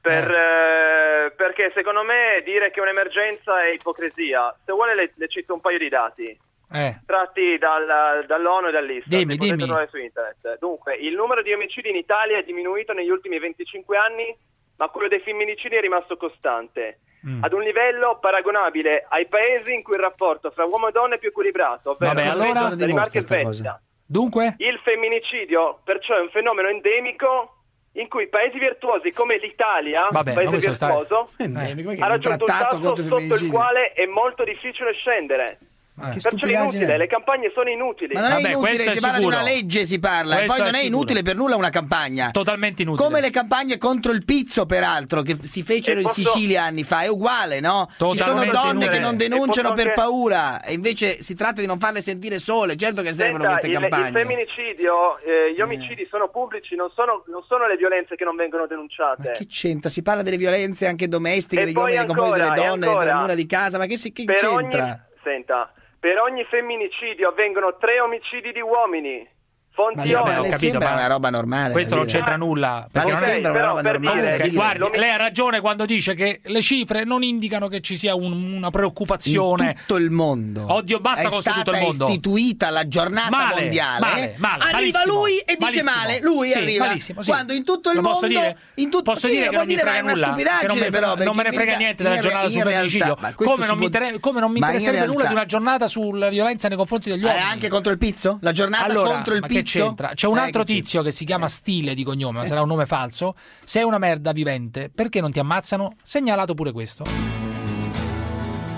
per, eh, perché secondo me dire che è un'emergenza è ipocrisia. Se vuole le, le cito un paio di dati Eh, tratti dal- dall'ONU e dall'Istat. Dimmi, dimmi. su internet. Dunque, il numero di omicidi in Italia è diminuito negli ultimi 25 anni, ma quello dei femminicidi è rimasto costante. Mm. Ad un livello paragonabile ai paesi in cui il rapporto fra uomo e donna è più equilibrato, ovvero Vabbè, allora- Danimarca e Svezia. Dunque? Il femminicidio perciò è un fenomeno endemico in cui paesi virtuosi come l'Italia, Vabbè, paese virtuoso, Endemico, che ha raggiunto un tasso sotto il quale è molto difficile scendere. Ma che Perciò è inutile, è? le campagne sono inutili. Ma non è Vabbè, inutile, questo è si parla di una legge, si parla. E Questo poi è non è sicuro. inutile per nulla una campagna. Totalmente inutile. Come le campagne contro il pizzo, peraltro, che si fecero E in posso- Sicilia anni fa, è uguale, no? Ci sono Totalmente donne inutile. che non E denunciano posso per anche- paura e invece si tratta di non farle sentire sole. Certo che servono Senta, queste il, il campagne. femminicidio, eh, gli omicidi sono pubblici, non sono, non sono le violenze che non vengono denunciate. Che c'entra? Si parla delle violenze anche domestiche, E degli poi uomini nei confronti delle e donne, ancora, della mura di casa, ma che, si- che c'entra? ogni, senta, per ogni femminicidio avvengono tre omicidi di uomini. Fonti Ma, vabbè, le sembra una roba normale. Questo non c'entra nulla. Ma Perché le non è- sembra una roba per normale. dire- guardi, lei ha ragione quando dice che le cifre non indicano che ci sia un- una preoccupazione. in tutto il mondo. Oddio, basta è con stata tutto il mondo. istituita la giornata Male, mondiale. male, male, arriva malissimo, lui e dice malissimo. male. Lui Sì, arriva malissimo, sì. quando in tutto il Lo posso mondo, dire? in tutto Posso sì, dire che non mi dire, ma è frega una nulla, stupidaggine, non me ne però. frega- non me ne frega niente della giornata sul femminicidio. ma questo Come non, mi mi ma interesserebbe nulla di una giornata sulla violenza nei confronti degli uomini. anche contro il pizzo? La giornata contro il ma pizzo? Che c'entra? C'è un Eh, altro tizio che si chiama Stile di cognome, ma sarà un nome falso. Sei una merda vivente, perché non ti ammazzano? Segnalato pure questo.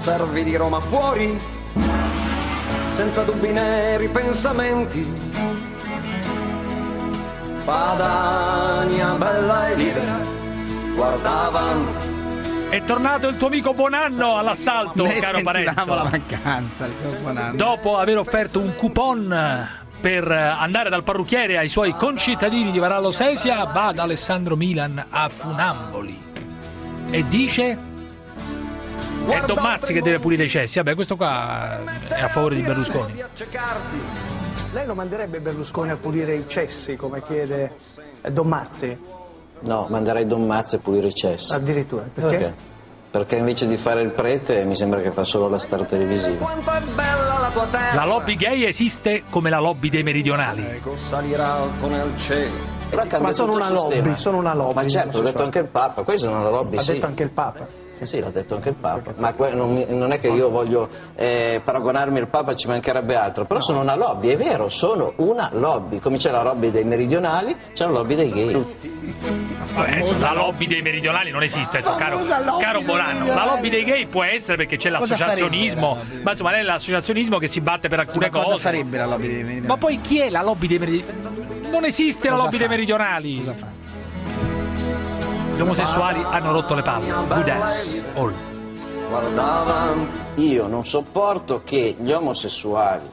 Servi di Roma fuori, senza dubbi né ripensamenti. Padania bella e libera, guarda avanti. È tornato il tuo amico Buonanno all'assalto, caro sentivamo Parenzo. la mancanza, il Bonanno. Dopo aver offerto un coupon per andare dal parrucchiere ai suoi concittadini di Varallo Sesia, va da Alessandro Milan a Funamboli e dice è Tommazzi che deve pulire i cessi. Vabbè, questo qua è a favore di Berlusconi. Lei lo manderebbe Berlusconi a pulire i cessi, come chiede eh, Don Mazzi? No, manderei Don Mazzi a pulire i cessi. Addirittura, perché? Perché invece di fare il prete mi sembra che fa solo la star televisiva. Quanto è bella la tua terra. La lobby gay esiste come la lobby dei meridionali. Ecco, Ma sono una lobby, sono una lobby. Ma certo, l'ha detto anche il Papa, questi sono una lobby, Ha sì. detto anche il Papa. Sì, sì, l'ha detto anche il Papa. Ma non, non è che io voglio eh, paragonarmi al Papa, ci mancherebbe altro. Però sono una lobby, è vero, sono una lobby. Come c'è la lobby dei meridionali, c'è la lobby dei gay. Adesso la lobby dei meridionali non esiste, caro, lobby caro dei Bolano. La lobby dei gay può essere perché c'è Cosa l'associazionismo, la ma insomma lei è l'associazionismo che si batte per alcune Ma cosa cose. farebbe la lobby dei meridionali? Ma poi chi è la lobby dei meridionali? Non esiste la Cosa lobby fa? dei meridionali. Cosa fa? Gli omosessuali hanno rotto le palle. Good ass. All. Io non sopporto che gli omosessuali,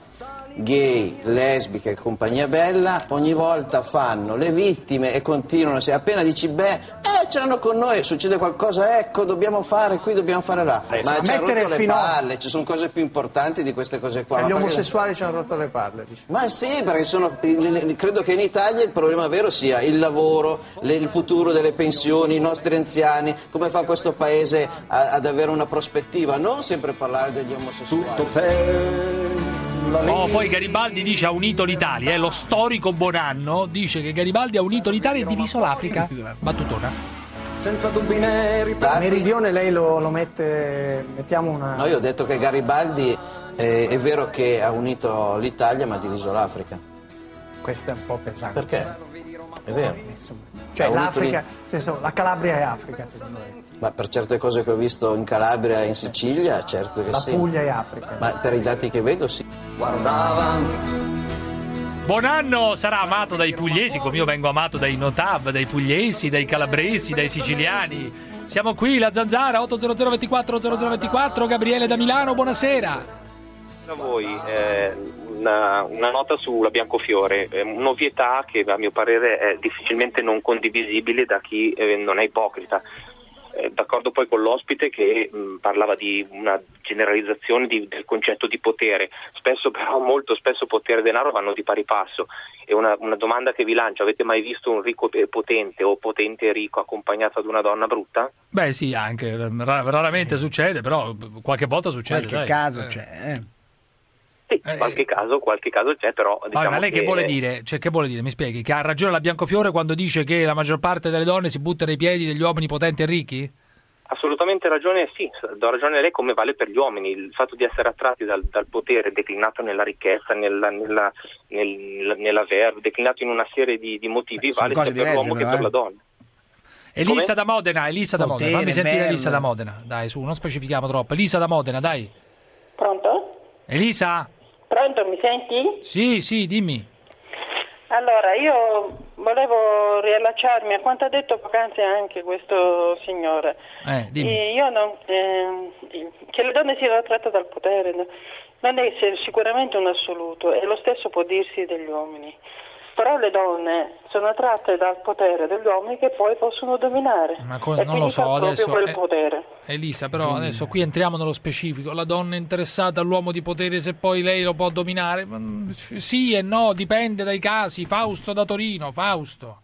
gay, lesbiche e compagnia bella ogni volta fanno le vittime e continuano, se appena dici beh, eh ce l'hanno con noi, succede qualcosa, ecco dobbiamo fare qui, dobbiamo fare là. Eh, Ma ci ha Mettere rotto le fino palle, ci sono cose più importanti di queste cose qua. Cioè, Ma gli perché- omosessuali ci hanno rotto le palle, dice. Ma sì, perché sono, credo che in Italia il problema vero sia il lavoro, le- il futuro delle pensioni, i nostri anziani, come fa questo paese a- ad avere una prospettiva, non sempre parlare degli omosessuali. Oh, poi Garibaldi dice ha unito l'Italia, eh, lo storico Bonanno dice che Garibaldi ha unito l'Italia e diviso l'Africa. Battutona. Senza dubbi neri. Meridione lei lo, lo mette, mettiamo una... No, io ho detto che Garibaldi eh, è vero che ha unito l'Italia ma ha diviso l'Africa. Questo è un po' pesante. Perché? È vero. Cioè Ha unito l'Africa, senso, la Calabria è Africa, secondo lei. Ma per certe cose che ho visto in Calabria e in Sicilia, certo che La sì. Puglia è Africa. Ma per i dati che vedo sì. Guarda avanti. Bonanno sarà amato dai pugliesi come io vengo amato dai Notab, dai pugliesi, dai calabresi, dai siciliani. Siamo qui, la Zanzara 80024 0024, Gabriele da Milano, buonasera. a voi eh, una, una nota sulla Biancofiore, eh, un'ovvietà che a mio parere è difficilmente non condivisibile da chi eh, non è ipocrita. Eh, d'accordo poi con l'ospite che mh, parlava di una generalizzazione di- del concetto di potere, spesso però molto spesso potere e denaro vanno di pari passo e una, una domanda che vi lancio, avete mai visto un ricco potente o potente e ricco accompagnato ad una donna brutta? Beh sì, anche, ra- raramente succede, però qualche volta succede. Qualche dai. caso Eh. c'è. eh. Sì, qualche caso, qualche caso c'è però... Vabbè, diciamo ma lei che che- vuole dire? Cioè, che vuole dire? Mi spieghi? Che ha ragione la Biancofiore quando dice che la maggior parte delle donne si butta nei piedi degli uomini potenti e ricchi? Assolutamente ragione, sì, do ragione a lei come vale per gli uomini, il fatto di essere attratti dal, dal potere declinato nella ricchezza, nella, nella, nel, nell'aver, declinato in una serie di, di motivi, sono vale sia per l'uomo che però, per eh. la donna. Elisa Come? da Modena, Elisa da Modena. Fammi sentire bello. Elisa da Modena. Dai, su, non specifichiamo troppo. Elisa da Modena, dai. Pronto? Elisa? Pronto, mi senti? Sì, sì, dimmi. Allora, io volevo riallacciarmi a quanto ha detto poc'anzi anche questo signore. Eh, dimmi. Io non, ehm, che le donne siano attratte dal potere no? non è sicuramente un assoluto e lo stesso può dirsi degli uomini. Però le donne sono attratte dal potere degli uomini che poi possono dominare. Ma co- non lo so, adesso, quel eh, potere. Elisa, però adesso qui entriamo nello specifico. La donna è interessata all'uomo di potere se poi lei lo può dominare? Mm, Sì e no, dipende dai casi. Fausto da Torino, Fausto.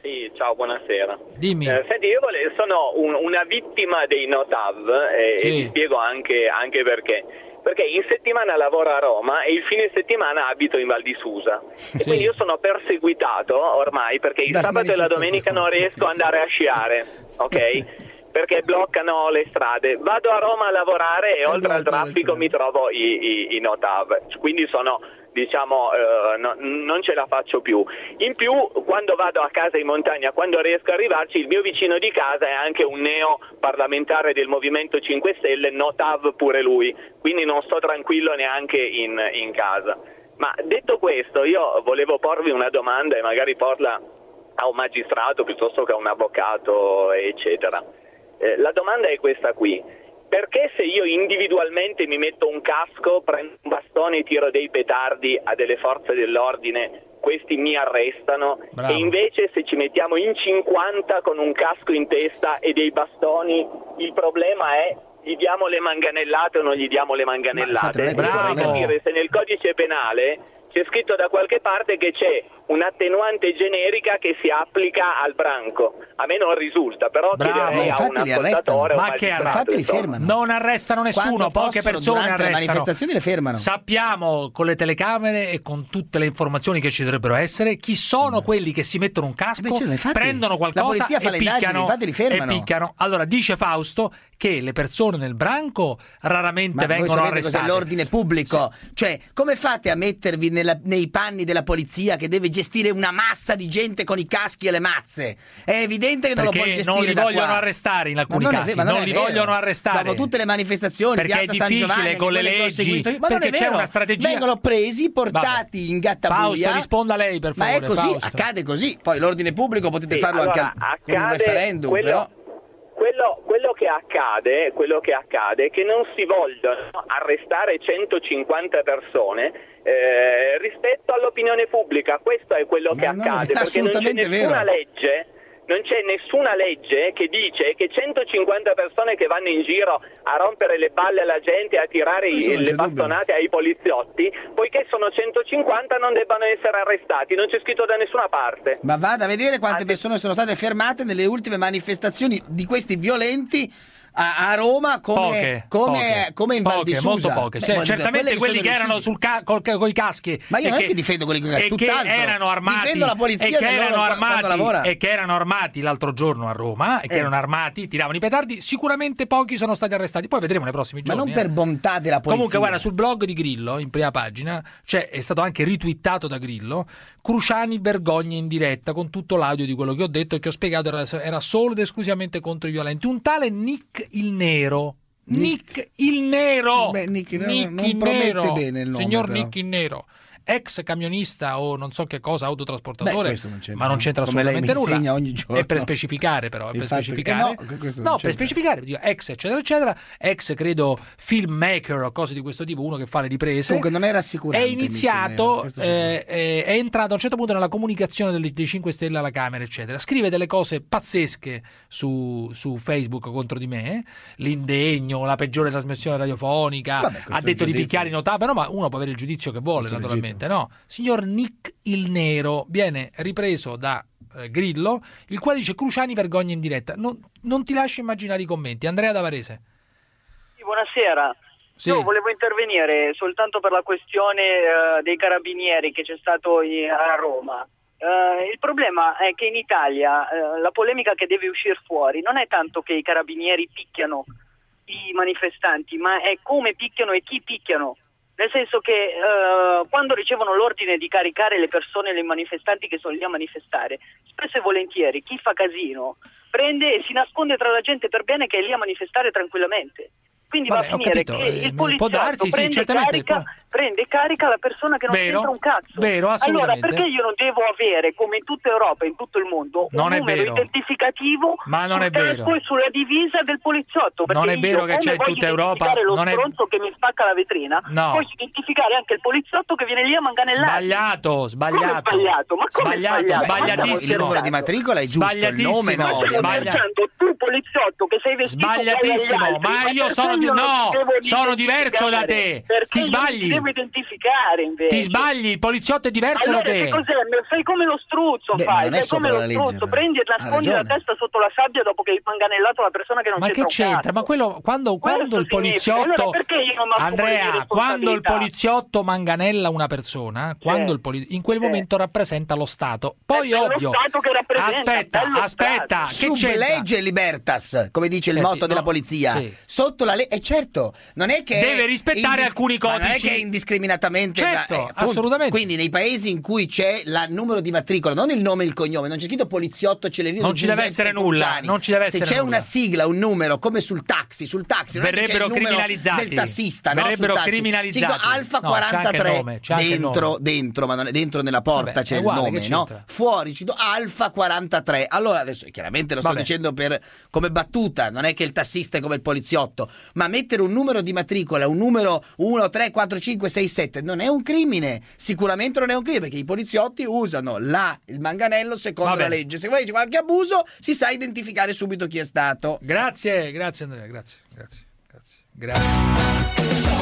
Sì, ciao, buonasera. Dimmi. Eh, senti, io sono un- una vittima dei Notav eh, Sì. e ti spiego anche, anche perché. Perché in settimana lavoro a Roma e il fine settimana abito in Val di Susa. E quindi io sono perseguitato ormai perché il Da sabato e la domenica non riesco ad andare a sciare, ok? Perché bloccano le strade. Vado a Roma a lavorare e oltre al traffico mi trovo i, i, i Notav. Quindi sono diciamo eh, no- non ce la faccio più. In più quando vado a casa in montagna, quando riesco ad arrivarci, il mio vicino di casa è anche un neo parlamentare del Movimento 5 Stelle, Notav pure lui, quindi non sto tranquillo neanche in, in casa. Ma detto questo, io volevo porvi una domanda e magari porla a un magistrato piuttosto che a un avvocato, eccetera. Eh, la domanda è questa qui. Perché se io individualmente mi metto un casco, prendo un bastone e tiro dei petardi a delle forze dell'ordine, questi mi arrestano Bravo. e invece se ci mettiamo in 50 con un casco in testa e dei bastoni, il problema è gli diamo le manganellate o non gli diamo le manganellate? Ma infatti è Vorrei bravo. capire se nel codice penale c'è scritto da qualche parte che c'è un'attenuante generica che si applica al branco. A me non risulta, però Bravo. chiederei a un ascoltatore o un Ma che magistrato, insomma. Non arrestano nessuno, Quando poche possono, persone durante le arrestano. manifestazioni le fermano. Sappiamo con le telecamere e con tutte le informazioni che ci dovrebbero essere chi sono quelli che si mettono un casco, Beh, infatti, prendono la qualcosa polizia fa e le picchiano, infatti li fermano. e picchiano. Allora dice Fausto che le persone nel branco raramente Ma voi vengono sapete arrestate. cos'è l'ordine pubblico? Cioè, come fate a mettervi nella- nei panni della polizia che deve gestire una massa di gente con i caschi e le mazze? È evidente che non lo puoi gestire non li vogliono qua. arrestare in alcuni non casi, non non è li vero. vogliono arrestare. Dopo tutte le manifestazioni, Perché Piazza è San difficile Giovanni, con le leggi, seguito ma non perché è c'è vero. una strategia. Vengono presi, portati Vabbè. in gattabuia. Fausto, risponda lei, per Ma è favore, così, Fausto. accade così. Poi l'ordine pubblico potete Sì, farlo allora, anche al- con un referendum, quello- però Quello, quello che accade, quello che accade è che non si vogliono arrestare 150 persone eh, rispetto all'opinione pubblica. Questo è quello che Ma è accade, perché non c'è nessuna vero. legge. Non c'è nessuna legge che dice che 150 persone che vanno in giro a rompere le balle alla gente e a tirare i- le bastonate ai poliziotti, poiché sono 150 non debbano essere arrestati, non c'è scritto da nessuna parte. Ma vada a vedere quante persone sono state fermate nelle ultime manifestazioni di questi violenti a, a Roma come, Poche, come, poche, come in Val di Susa. molto poche. Beh, Cioè, dire, certamente quelli che, erano sul ca- col, con i caschi Ma io non è che difendo quelli con caschi, e che tutt'altro. erano armati Difendo la polizia e che erano armati e che erano armati l'altro giorno a Roma e che Eh. erano armati, tiravano i petardi, sicuramente pochi sono stati arrestati. Poi vedremo nei prossimi Ma giorni. non eh. per bontà della polizia. Comunque, guarda, sul blog di Grillo, in prima pagina, c'è, è stato anche ritwittato da Grillo, Cruciani vergogna in diretta con tutto l'audio di quello che ho detto e che ho spiegato era, era solo ed esclusivamente contro i violenti. Un tale Nick il Nero. Nick, il Nero! Beh, Nick Nick non il promette Nero. bene il nome, Signor però. Nick il Nero. Ex camionista o non so che cosa, Beh, autotrasportatore, questo non ma non c'entra Come assolutamente nulla. ogni giorno. È per specificare, però. Per Infatti, specificare. eh no, no, per specificare, dico, ex, eccetera, eccetera. Ex, credo, filmmaker o cose di questo tipo, uno che fa le riprese. Comunque non è rassicurante. È iniziato, eh, eh, è entrato a un certo punto nella comunicazione delle- dei 5 Stelle alla Camera, eccetera. Scrive delle cose pazzesche su, su Facebook contro di me. L'indegno, la peggiore trasmissione radiofonica. Vabbè, ha detto di picchiare i notabili. No, ma uno può avere il giudizio che vuole, Questo è naturalmente. No, signor Nick il Nero viene ripreso da eh, Grillo, il quale dice Cruciani vergogna in diretta. Non, non ti lascio immaginare i commenti. Andrea Davarese. Sì, Buonasera. Sì. Io volevo intervenire soltanto per la questione eh, dei carabinieri che c'è stato a Roma. Eh, il problema è che in Italia eh, la polemica che deve uscire fuori non è tanto che i carabinieri picchiano i manifestanti, ma è come picchiano e chi picchiano. Nel senso che eh, quando ricevono l'ordine di caricare le persone, le manifestanti che sono lì a manifestare, spesso e volentieri chi fa casino prende e si nasconde tra la gente per bene che è lì a manifestare tranquillamente. Quindi Vabbè, va a finire capito, che eh, il può poliziotto darsi, sì, prende, certamente, carica, può- prende carica la persona che non Vero, c'entra un cazzo. vero, allora assolutamente. perché io non devo avere, come in tutta Europa e in tutto il mondo, Non un numero vero. identificativo Ma non sul è vero. casco e sulla divisa del poliziotto? Perché Non è vero io, che c'è in tutta Europa, lo non è- stronzo che mi spacca la vetrina, No. voglio identificare anche il poliziotto che viene lì a manganellare. Sbagliato, sbagliato. Come sbagliato? Ma come Sbagliato, sbagliato? sbagliatissimo. Il numero di matricola è giusto, il nome no. Ma stai sbaglia- scherzando? tu poliziotto che sei vestito Sbagliatissimo, ma io sono di- no, sono diverso da te. Perché Ti sbagli. Ti devo identificare invece. Ti sbagli, il poliziotto è diverso allora, da te. che cos'è? Fai come lo struzzo, Beh, ma fai, fai come lo legge, struzzo, prendi e nascondi la testa sotto la sabbia dopo che hai manganellato la persona che non Ma c'entra che c'entra? Ma quello quando, quando il poliziotto Allora Andrea, quando il poliziotto manganella una persona, quando il poli- in quel momento rappresenta lo Stato. Poi Eh, è lo ovvio. Stato che rappresenta, Aspetta, aspetta, che c'entra? legge libertas, come dice il motto della polizia. sì. Sotto la legge e certo, non è che Deve rispettare alcuni ma Non è codici. che indiscriminatamente Certo, va- eh, appunto. assolutamente. Quindi nei paesi in cui c'è il numero di matricola, non il nome e il cognome, non c'è scritto poliziotto Celerino Non ci deve Giuseppe essere nulla, Cruciani. non ci deve Se essere c'è nulla. una sigla, un numero come sul taxi, sul taxi non è che c'è il Verrebbero numero criminalizzati. del tassista, no? Verrebbero taxi. criminalizzati. Scritto Alfa No, c'è anche il 43 nome, c'è anche il dentro, nome. dentro, ma non è dentro nella porta Vabbè, c'è è il uguale, nome, che no? c'entra? Fuori cito Alfa 43. Allora adesso chiaramente lo sto Vabbè. dicendo per come battuta, non è che il tassista è come il poliziotto, ma mettere un numero di matricola, un numero 1 3 4 5 6 7 non è un crimine. Sicuramente non è un crimine perché i poliziotti usano la il manganello secondo Vabbè. la legge. Se poi c'è qualche abuso si sa identificare subito chi è stato. Grazie, grazie Andrea, grazie, grazie, grazie. Grazie.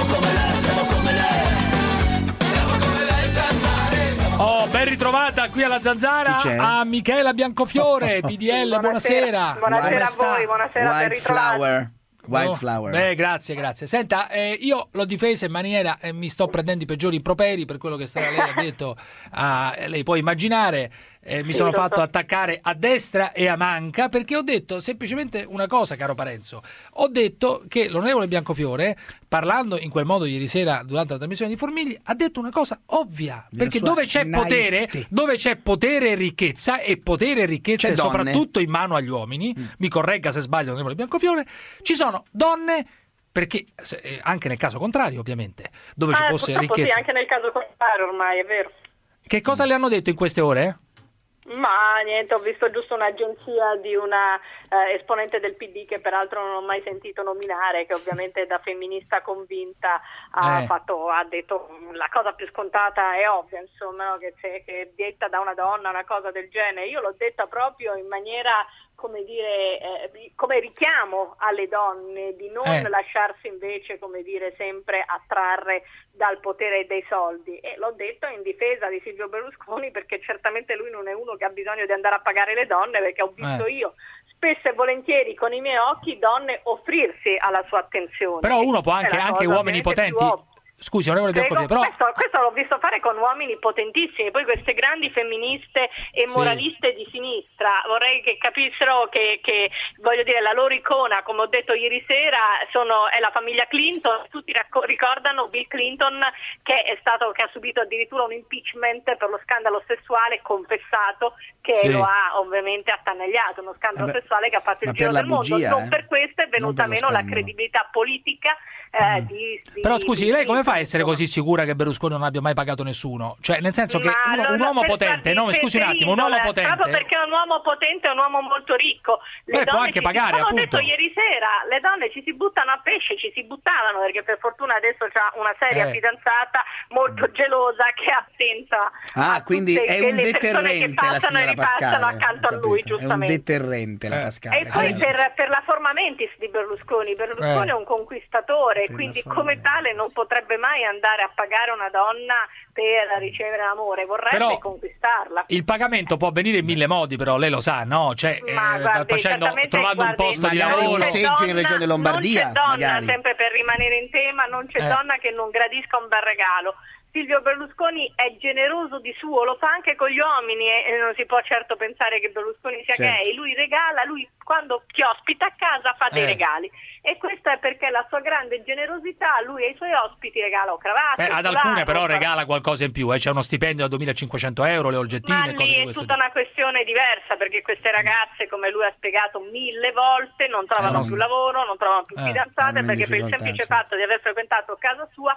Oh, ben ritrovata qui alla Zanzara a Michela Biancofiore, PDL, buonasera. Buonasera Come a voi, buonasera, ben White ritrovati. flower. White Oh, flower. Beh, grazie, grazie. Senta, eh, io l'ho difesa in maniera e mi sto prendendo i peggiori improperi per quello che lei ha detto. a- lei può immaginare, eh, mi Sì, sono fatto so. attaccare a destra e a manca perché ho detto semplicemente una cosa, caro Parenzo. Ho detto che l'onorevole Biancofiore, parlando in quel modo ieri sera durante la trasmissione di Formigli, ha detto una cosa ovvia. Della Perché dove c'è potere, dove c'è potere e ricchezza, e potere e ricchezza è soprattutto in mano agli uomini, mi corregga se sbaglio, onorevole Biancofiore, ci sono donne, perché se- eh, anche nel caso contrario, ovviamente, dove ci Ah, fosse purtroppo ricchezza. Sì, anche nel caso contrario ormai, è vero. Che cosa le hanno detto in queste ore? Ma niente, ho visto giusto un'agenzia di una eh, esponente del PD che peraltro non ho mai sentito nominare, che ovviamente da femminista convinta ha, Eh. fatto, ha detto "Mm, la cosa più scontata è ovvia, insomma, no? che, che è detta da una donna una cosa del genere. Io l'ho detta proprio in maniera come dire, eh, come richiamo alle donne di non Eh. lasciarsi invece, come dire, sempre attrarre dal potere e dei soldi. E l'ho detto in difesa di Silvio Berlusconi perché certamente lui non è uno che ha bisogno di andare a pagare le donne perché ho visto Eh. io spesso e volentieri con i miei occhi donne offrirsi alla sua attenzione. Però uno può anche, anche uomini potenti. Scusi, onorevole Biancofiore, però questo, questo l'ho visto fare con uomini potentissimi, poi queste grandi femministe e Sì. moraliste di sinistra, vorrei che capissero che, che, voglio dire, la loro icona, come ho detto ieri sera, sono- è la famiglia Clinton, tutti racco- ricordano Bill Clinton che è stato, che ha subito addirittura un impeachment per lo scandalo sessuale confessato che Sì. lo ha ovviamente attanagliato, uno scandalo Vabbè, sessuale che ha fatto il giro la del mondo, bugia, non eh? per questo è venuta meno la scandalo. credibilità politica eh, di, di- Però scusi, lei come fa a essere così sicura che Berlusconi non abbia mai pagato nessuno? Cioè, nel senso che un allora, uomo potente, no, scusi un attimo, un uomo potente. Proprio perché è un uomo potente, è un uomo molto ricco. Le Beh, può donne anche pagare, si, come ho appunto. detto ieri sera, le donne ci si buttano a pesce, ci si buttavano perché per fortuna adesso c'ha una seria Eh. fidanzata molto gelosa che attenta Ah, quindi è un persone che deterrente la passano e signora ripassano Pascale. accanto a lui, capito. È un giustamente. deterrente la Pascale. E poi per, per la forma mentis di Berlusconi, Berlusconi Eh. è un conquistatore, Per quindi come tale non potrebbe mai andare a pagare una donna per ricevere l'amore, vorrebbe Però- conquistarla. Il pagamento può avvenire in mille modi, però lei lo sa, no? Cioè, Ma eh, guardi, facendo, trovando un guardi, posto di lavoro. un seggio in Regione Lombardia, Non c'è donna, magari. sempre per rimanere in tema, non c'è Eh. donna che non gradisca un bel regalo. Silvio Berlusconi è generoso di suo, lo fa anche con gli uomini e e non si può certo pensare che Berlusconi sia Certo. gay. Lui regala, lui quando chi ospita a casa fa dei Eh. regali e questo è perché la sua grande generosità, lui ai suoi ospiti regala o cravatte, Beh, ad alcune però regala qualcosa in più, eh. c'è uno stipendio da 2500 euro, le ma olgettine, cose lì di è questo tutta una questione diversa perché queste ragazze, come lui ha spiegato mille volte, non trovano Eh, più no. lavoro, non trovano più Eh, fidanzate perché per il semplice fatto di aver frequentato casa sua,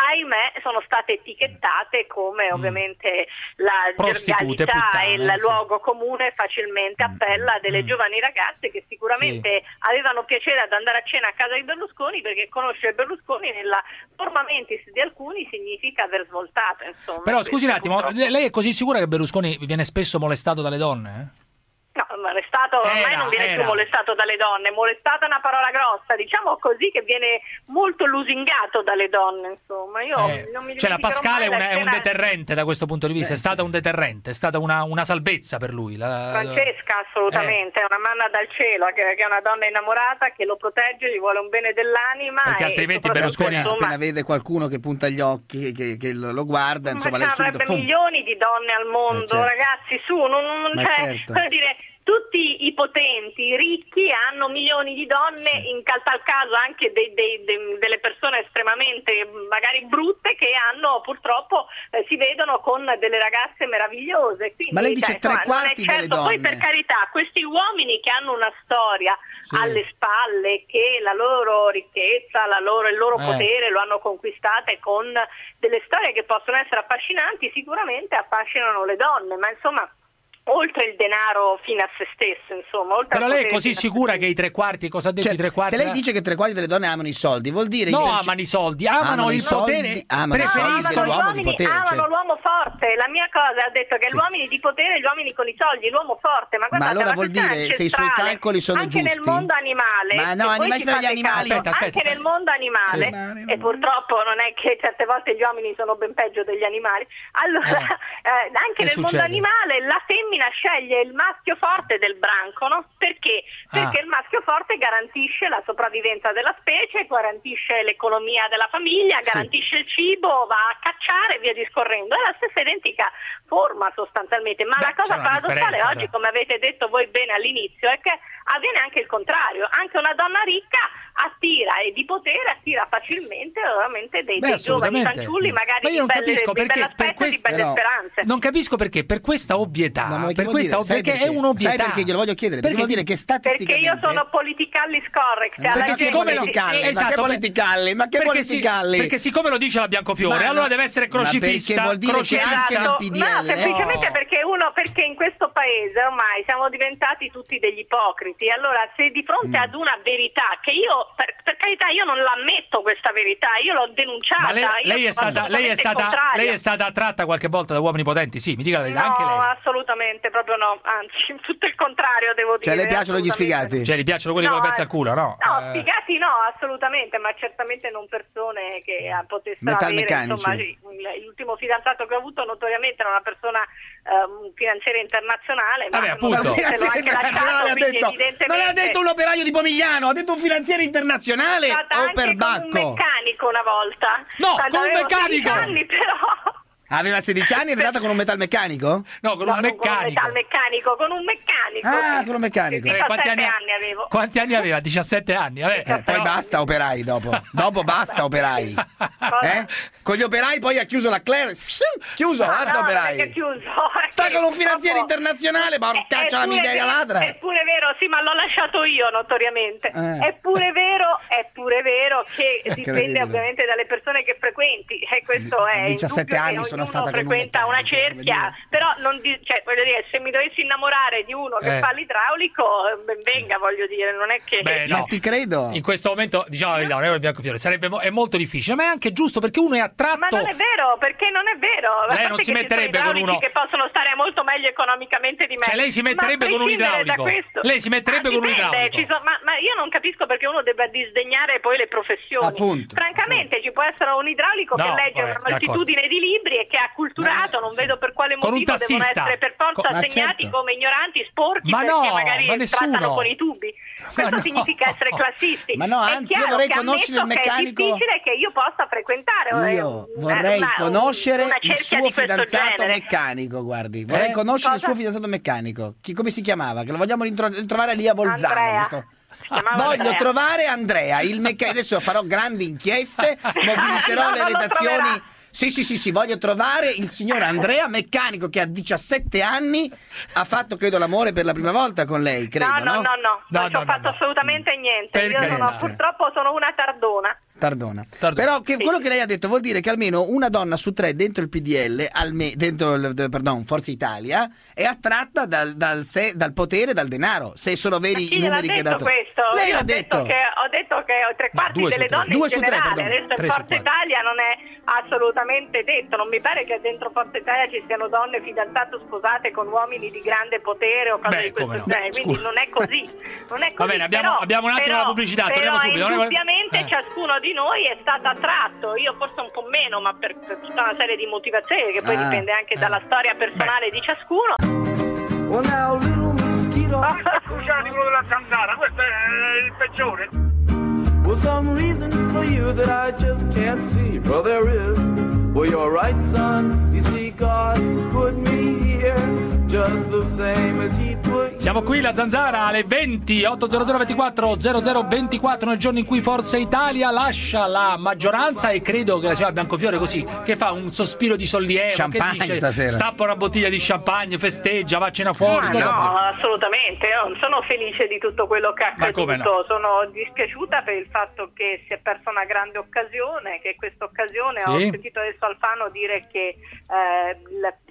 ahimè, sono state etichettate come ovviamente la Mm. Gergalità puttane, e il sì. luogo comune facilmente appella a delle mm. giovani ragazze che sicuramente avevano piacere ad andare a cena a casa di Berlusconi perché conoscere Berlusconi nella forma mentis di alcuni significa aver svoltato, insomma. Però scusi un attimo, lei è così sicura che Berlusconi viene spesso molestato dalle donne? eh? No, molestato ormai Era, non viene era. più molestato dalle donne, molestata è una parola grossa, diciamo così che viene molto lusingato dalle donne, insomma. Io Eh, non mi cioè la Pascale è mai un, la è un deterrente da questo punto di vista, è stata un deterrente, è stata una, una salvezza per lui. la- Francesca assolutamente, è una manna dal cielo, che, che è una donna innamorata che lo protegge, gli vuole un bene dell'anima. Perché altrimenti Berlusconi- appena, insomma, appena vede qualcuno che punta gli occhi, che, che lo, lo guarda, insomma, ma lei subito... avrebbe fum. milioni di donne al mondo, Eh, certo. ragazzi, su, non, non Ma cioè, certo. dire, tutti i potenti, i ricchi hanno milioni di donne, in tal caso anche dei- dei- dei- delle persone estremamente magari brutte che hanno purtroppo eh, si vedono con delle ragazze meravigliose. Quindi, Ma lei dice cioè, tre insomma, non è quarti delle certo. Poi per donne. carità, questi uomini che hanno una storia Sì. alle spalle, che la loro ricchezza, la loro- il loro Eh. potere lo hanno conquistate con delle storie che possono essere affascinanti, sicuramente affascinano le donne, ma insomma oltre il denaro fine a se stesso, insomma, oltre Però lei è così sicura che i tre quarti, cosa ha detto Cioè, i tre quarti? se lei dice che tre quarti delle donne amano i soldi, vuol dire No, amano i soldi, amano i il soldi, potere, amano i preferiscono- dell'uomo di uomini potere. amano cioè. l'uomo forte. La mia cosa ha detto che gli uomini di potere e gli uomini con i soldi, l'uomo forte. Ma, guardate, allora è una vuol dire, se i suoi calcoli sono anche nel giusti- mondo animale, Ma no, animali sono gli animali. Aspetta, aspetta. anche nel mondo animale, e purtroppo non è che certe volte gli uomini sono ben peggio degli animali. Allora, eh, anche Che nel mondo animale la femmina sceglie il maschio forte del branco, no? Perché? Perché Ah. il maschio forte garantisce la sopravvivenza della specie, garantisce l'economia della famiglia, garantisce il cibo, va a cacciare e via discorrendo. È la stessa identica forma sostanzialmente, ma la cosa paradossale differenza, oggi, come avete detto voi bene all'inizio, è che avviene anche il contrario. Anche una donna ricca attira e di potere attira facilmente veramente dei, Beh, dei giovani fanciulli magari Ma io di belle, capisco di perché bella per e di belle però- speranze. Non capisco perché, per questa ovvietà, No, che per questa dire? Ovvietà, che è perché? un'ovvietà. Sai perché glielo voglio chiedere? Perché, Perché- dire che Perché io statisticamente sono politically correct. alla Perché siccome lo- sì, sì. ma che politicalli, ma che perché si- politicalli? perché siccome lo dice la Biancofiore, Ma no, allora deve essere ma perché crocifissa. vuol dire che crocifissa. anche nel Esatto. No, semplicemente No. perché uno, perché in questo paese ormai siamo diventati tutti degli ipocriti. Allora, se di fronte Mm. ad una verità, che io, per, per carità, io non l'ammetto questa verità, io l'ho denunciata. Ma lei, lei è stata, lei, è stata, lei è stata attratta qualche volta da uomini potenti? Sì, mi dica la verità, No, anche lei. assolutamente, proprio no. Anzi, tutto il contrario, devo Cioè, dire. le piacciono gli sfigati? Cioè, gli piacciono quelli No, con le pezzi al culo, no? No, Eh, sfigati no, assolutamente, ma certamente non persone che potessero avere, insomma, il- l'ultimo fidanzato che ho avuto notoriamente era una persona eh, un finanziere internazionale, ma Vabbè, non appunto. anche lasciato, non, ha detto, evidentemente non ha detto un operaio di Pomigliano, ha detto un finanziere internazionale è stata o anche per con un Bacco. meccanico una volta. No, Quando con un meccanico! 16 anni, però. Aveva 16 anni ed è andata con un metalmeccanico? No, con No, un non con un meccanico. metalmeccanico, con un meccanico. Ah, con un meccanico. Eh, 17 quanti anni, anni avevo. Quanti anni aveva? 17 anni. Vabbè, Eh, poi basta operai dopo. Dopo basta operai. Eh? Con gli operai poi ha chiuso la Claire. Chiuso, No, basta no, operai. chiuso. Sta con un finanziere purtroppo- internazionale, ma È- caccia è la miseria vero- ladra. È pure vero, sì, ma l'ho lasciato io notoriamente. Eh. È pure vero, è pure vero che Incredibile. dipende ovviamente dalle persone che frequenti. E questo è 17 indubbio che anni sono ognuno stata un frequenta una cerchia, però non di- cioè, voglio dire, se mi dovessi innamorare di uno che Eh. fa l'idraulico, ben venga, voglio dire, non è che Beh, Ma no. ti credo. In questo momento, diciamo la il Biancofiore, sarebbe mo- è molto difficile, ma è anche giusto perché uno è attratto. Ma non è vero, perché non è vero. A Lei non si metterebbe con idraulici uno- che possono stare molto meglio economicamente di me. Cioè, lei si metterebbe con un idraulico. questo- Lei si metterebbe Ma con un dipende, idraulico. ci sono- ma, ma io non capisco perché uno debba disdegnare poi le professioni. Appunto. Francamente, ci può essere un idraulico No, che legge vabbè, una moltitudine di libri e che è acculturato, non vedo per quale motivo devono essere per forza Co- assegnati certo. come ignoranti, sporchi, Ma perché no, magari ma nessuno. trattano con i tubi. Questo no. significa essere classisti. Ma no, anzi, io vorrei conoscere il meccanico- È difficile che io possa frequentare eh, Io vorrei una- conoscere una il suo fidanzato genere. meccanico, guardi. Vorrei Eh? conoscere il Cosa? suo fidanzato meccanico. Chi, come si chiamava? Che lo vogliamo ritrovare lì a Bolzano. Chiamava Voglio Andrea. trovare Andrea, il meccanico. Adesso farò grandi inchieste, mobiliterò No, le redazioni. Sì, sì, sì, sì, voglio trovare il signor Andrea, meccanico, che a 17 anni ha fatto, credo, l'amore per la prima volta con lei, credo, no, no? no, no, no, No, non ci ho no, fatto no. assolutamente niente. Io purtroppo sono una tardona. Tardona. Tardona. Però che quello che lei ha detto vuol dire che almeno una donna su tre dentro il PDL, alme- dentro il, perdon, Forza Italia, è attratta dal, dal se- dal potere e dal denaro. Se sono Ma veri i numeri che ha detto dato. questo? Lei Io l'ha ho detto. che, ho detto che ho tre quarti due su delle tre. donne Due in su tre, generale, perdone. adesso Tre Forza. Italia non è assolutamente detto, non mi pare che dentro Forza Italia ci siano donne fidanzate o sposate con uomini di grande potere o cose Beh, di questo no. genere, quindi Scusa. non è così. Non è Va così bene, abbiamo- però- abbiamo un attimo però- la pubblicità, però torniamo subito. indubbiamente Eh. ciascuno di noi è stato attratto, io forse un po' meno, ma per, per tutta una serie di motivazioni che poi Ah, dipende anche eh. dalla storia personale di ciascuno. Mosquito. Scusate quello della zanzara, questo è il peggiore. Well, some reason for you that I just can't see. Well, there is. Well, you're right, son. You see, God put me here just the same as He put Siamo qui, la zanzara, alle 20, 80024 0024, nel giorno in cui Forza Italia lascia la maggioranza e credo che la signora Biancofiore così, che fa un sospiro di sollievo, Champagne che dice, stasera. stappa una bottiglia di champagne, festeggia, va a cena fuori, Ah, cosa no, fa? assolutamente, non sono felice di tutto quello che è accaduto, no? sono dispiaciuta per il fatto che si è persa una grande occasione, che questa occasione ho Sì. sentito adesso Alfano dire che eh,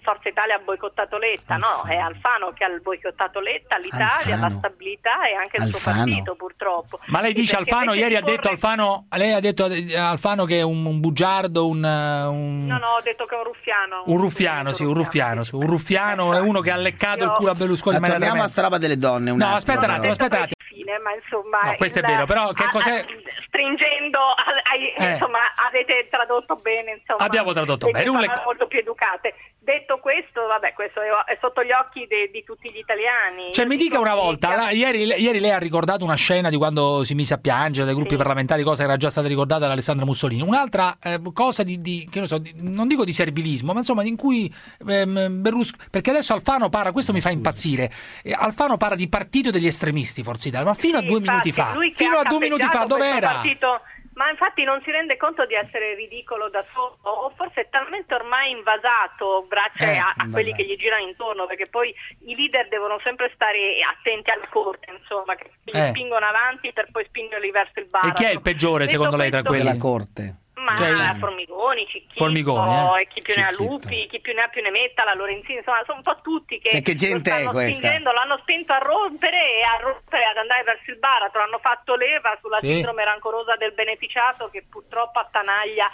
Forza Italia ha boicottato Letta, no, è Alfano che ha boicottato Letta, l'Italia, la Alfano. stabilità e anche il suo Alfano. partito purtroppo. Ma lei dice perché Alfano, ieri ha detto Alfano, lei ha detto eh, Alfano che è un, un bugiardo, un, eh, un, No, no, ho detto che è un ruffiano. un ruffiano, sì, un ruffiano, sì, un ruffiano è uno che ha leccato il culo a Berlusconi Ma torniamo a roba delle donne. Un No, attimo, aspetta un attimo, aspetta un attimo. Fine, ma insomma, No, questo è il- vero, però che a- cos'è- a- stringendo, a- ai- Eh. insomma, avete tradotto bene, insomma, Abbiamo tradotto bene, un molto più educate. Detto questo, vabbè, questo è, sotto gli occhi de- di tutti gli italiani. Cioè, Io mi dica una volta, la- ieri, ieri lei ha ricordato una scena di quando si mise a piangere dai gruppi parlamentari, cosa che era già stata ricordata da Alessandra Mussolini. Un'altra eh, cosa di, di- che non so, di- non dico di servilismo, ma insomma in cui ehm, Berlusconi. Perché adesso Alfano parla, questo mi fa impazzire. eh, Alfano parla di partito degli estremisti, Italia, ma fino a due minuti fa, fino a due minuti fa, dov'era? partito- ma infatti non si rende conto di essere ridicolo da solo, o forse è talmente ormai invasato grazie Eh, a, a quelli che gli girano intorno, perché poi i leader devono sempre stare attenti alla corte, insomma, che li Eh. spingono avanti per poi spingerli verso il bar. E chi è il peggiore Detto secondo lei tra quelli? Della corte. Ma Cioè, Formigoni, Formigoni, eh? chi più ne ha Lupi, chi più ne ha più ne metta, la Lorenzini, insomma sono un po' tutti che, Cioè, che gente lo stanno spingendo, l'hanno spinto a rompere e a rompere ad andare verso il baratro, hanno fatto leva sulla Sì. sindrome rancorosa del beneficiato che purtroppo attanaglia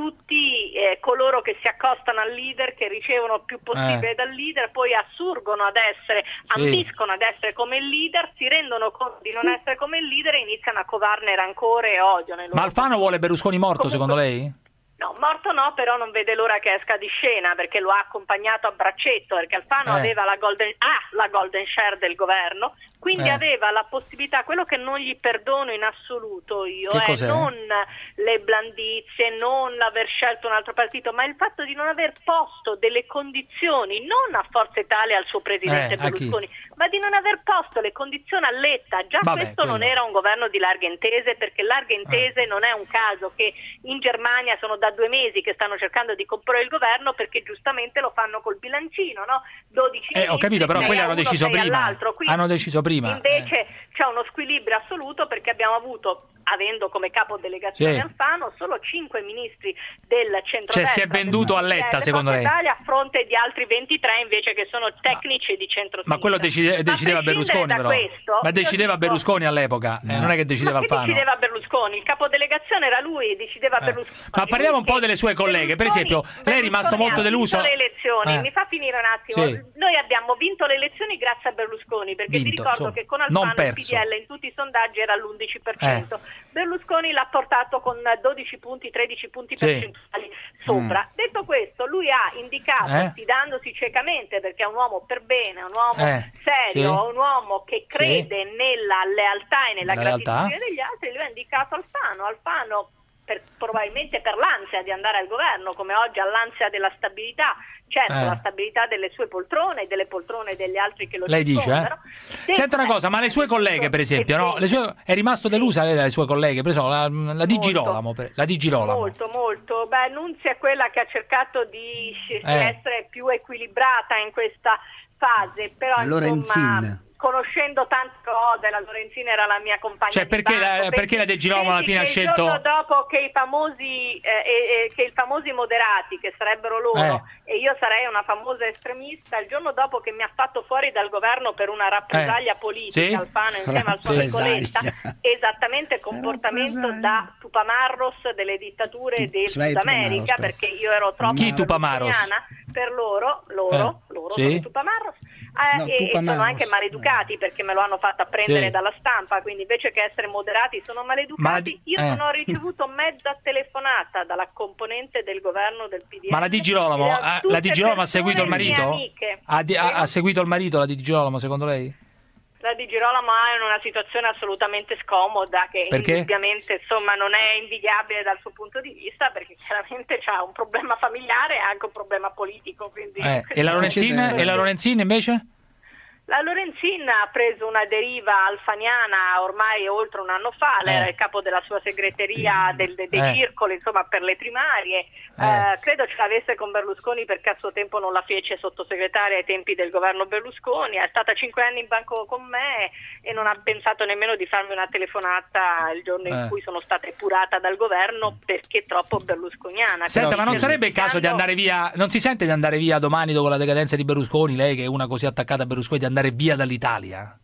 tutti eh, coloro che si accostano al leader, che ricevono il più possibile Eh. dal leader, poi assurgono ad essere, Sì. ambiscono ad essere come il leader, si rendono conto di non essere come il leader e iniziano a covarne rancore e odio Ma Alfano vuole Berlusconi morto secondo lei? No, morto no, però non vede l'ora che esca di scena perché lo ha accompagnato a braccetto, perché Alfano Eh. aveva la golden, ah, la golden share del governo, quindi Eh. aveva la possibilità, quello che non gli perdono in assoluto io è cos'è? non le blandizie, non l'aver scelto un altro partito, ma il fatto di non aver posto delle condizioni, non a Forza Italia al suo presidente Eh? Berlusconi, ma di non aver posto le condizioni a Letta. Già Vabbè, questo non quello. era un governo di larghe intese, perché larghe intese non è un caso che in Germania sono da due mesi che stanno cercando di comporre il governo perché giustamente lo fanno col bilancino, no? 12 Eh, ho capito, però quelli hanno deciso prima. all'altro. Quindi Hanno deciso prima. Invece c'è uno squilibrio assoluto perché abbiamo avuto, avendo come capo delegazione Sì. Alfano, solo 5 ministri del centro Cioè, si è venduto a Letta, secondo lei? Italia a fronte di altri 23 invece che sono tecnici di centro Ma quello decide- decideva Berlusconi però. questo, Ma decideva dico- Berlusconi all'epoca, eh, non è che decideva ma Alfano. decideva Berlusconi? Il capodelegazione era lui, decideva Eh. Berlusconi. Ma parliamo un po' delle sue colleghe, per esempio, lei è rimasto Berlusconi molto deluso. vinto le elezioni, Eh. mi fa finire un attimo. Sì. Noi abbiamo vinto le elezioni grazie a Berlusconi, perché vi Vinto, ricordo che con Alfano il. PDL in tutti i sondaggi era all'11%. Eh. Berlusconi l'ha portato con 12 punti, 13 punti Sì. percentuali sopra. Detto questo, lui ha indicato, Eh. fidandosi ciecamente, perché è un uomo per bene, un uomo Eh, serio, sì. un uomo che crede nella lealtà e nella La lealtà. gratitudine degli altri, lui ha indicato Alfano. Alfano per- probabilmente per l'ansia di andare al governo, come oggi ha l'ansia della stabilità, certo Eh. la stabilità delle sue poltrone e delle poltrone degli altri che lo Lei dice, eh? Senta una cosa, ma le sue colleghe, per esempio, no? Le sue- è rimasto delusa lei dalle sue colleghe? Per esempio, la, la Di Girolamo, per- la Di Girolamo. Molto, molto. Beh, Nunzia è quella che ha cercato di Eh. essere più equilibrata in questa fase, però La insomma, Lorenzin. Conoscendo tante cose, la Lorenzina era la mia compagna Cioè, di perché la- banco, perché la De Girolamo alla fine ha scelto- Il giorno dopo che i famosi, eh, eh, eh, che i famosi moderati, che sarebbero loro, e io sarei una famosa estremista, il giorno dopo che mi ha fatto fuori dal governo per una rappresaglia Eh. politica, Sì. Alfano insieme al suo amico Letta, Rappresaglia. esattamente il comportamento da Tupamaros delle dittature del Sì, vai, Sud America, perché io ero troppo Chi Tupamaros? per loro, loro, Eh, loro sì. sono i Tupamaros, eh, No, e, sono anche maleducati perché me lo hanno fatto apprendere Sì. dalla stampa, quindi invece che essere moderati sono maleducati. Maledi- io eh. non ho ricevuto mezza telefonata dalla componente del governo del PDL. Ma la Di Girolamo, tutte la Di Girolamo ha seguito il marito? Ha, di- ha- ha seguito il marito la Di Girolamo, secondo lei? La Di Girolamo è in una situazione assolutamente scomoda che Perché? indubbiamente insomma, non è invidiabile dal suo punto di vista perché chiaramente ha un problema familiare e anche un problema politico. Quindi Eh, e la Lorenzin? E la Lorenzin invece? La Lorenzin ha preso una deriva alfaniana ormai oltre un anno fa, lei Eh. era il capo della sua segreteria del- de- dei Eh. circoli insomma, per le primarie, Eh. Eh, credo ce l'avesse con Berlusconi perché a suo tempo non la fece sottosegretaria ai tempi del governo Berlusconi, è stata cinque anni in banco con me e non ha pensato nemmeno di farmi una telefonata il giorno in Eh. cui sono stata epurata dal governo perché troppo berlusconiana. Senta, ma non sarebbe il caso di andare via? Non si sente di andare via domani dopo la decadenza di Berlusconi? Lei che è una così attaccata a Berlusconi, di andare via dall'Italia?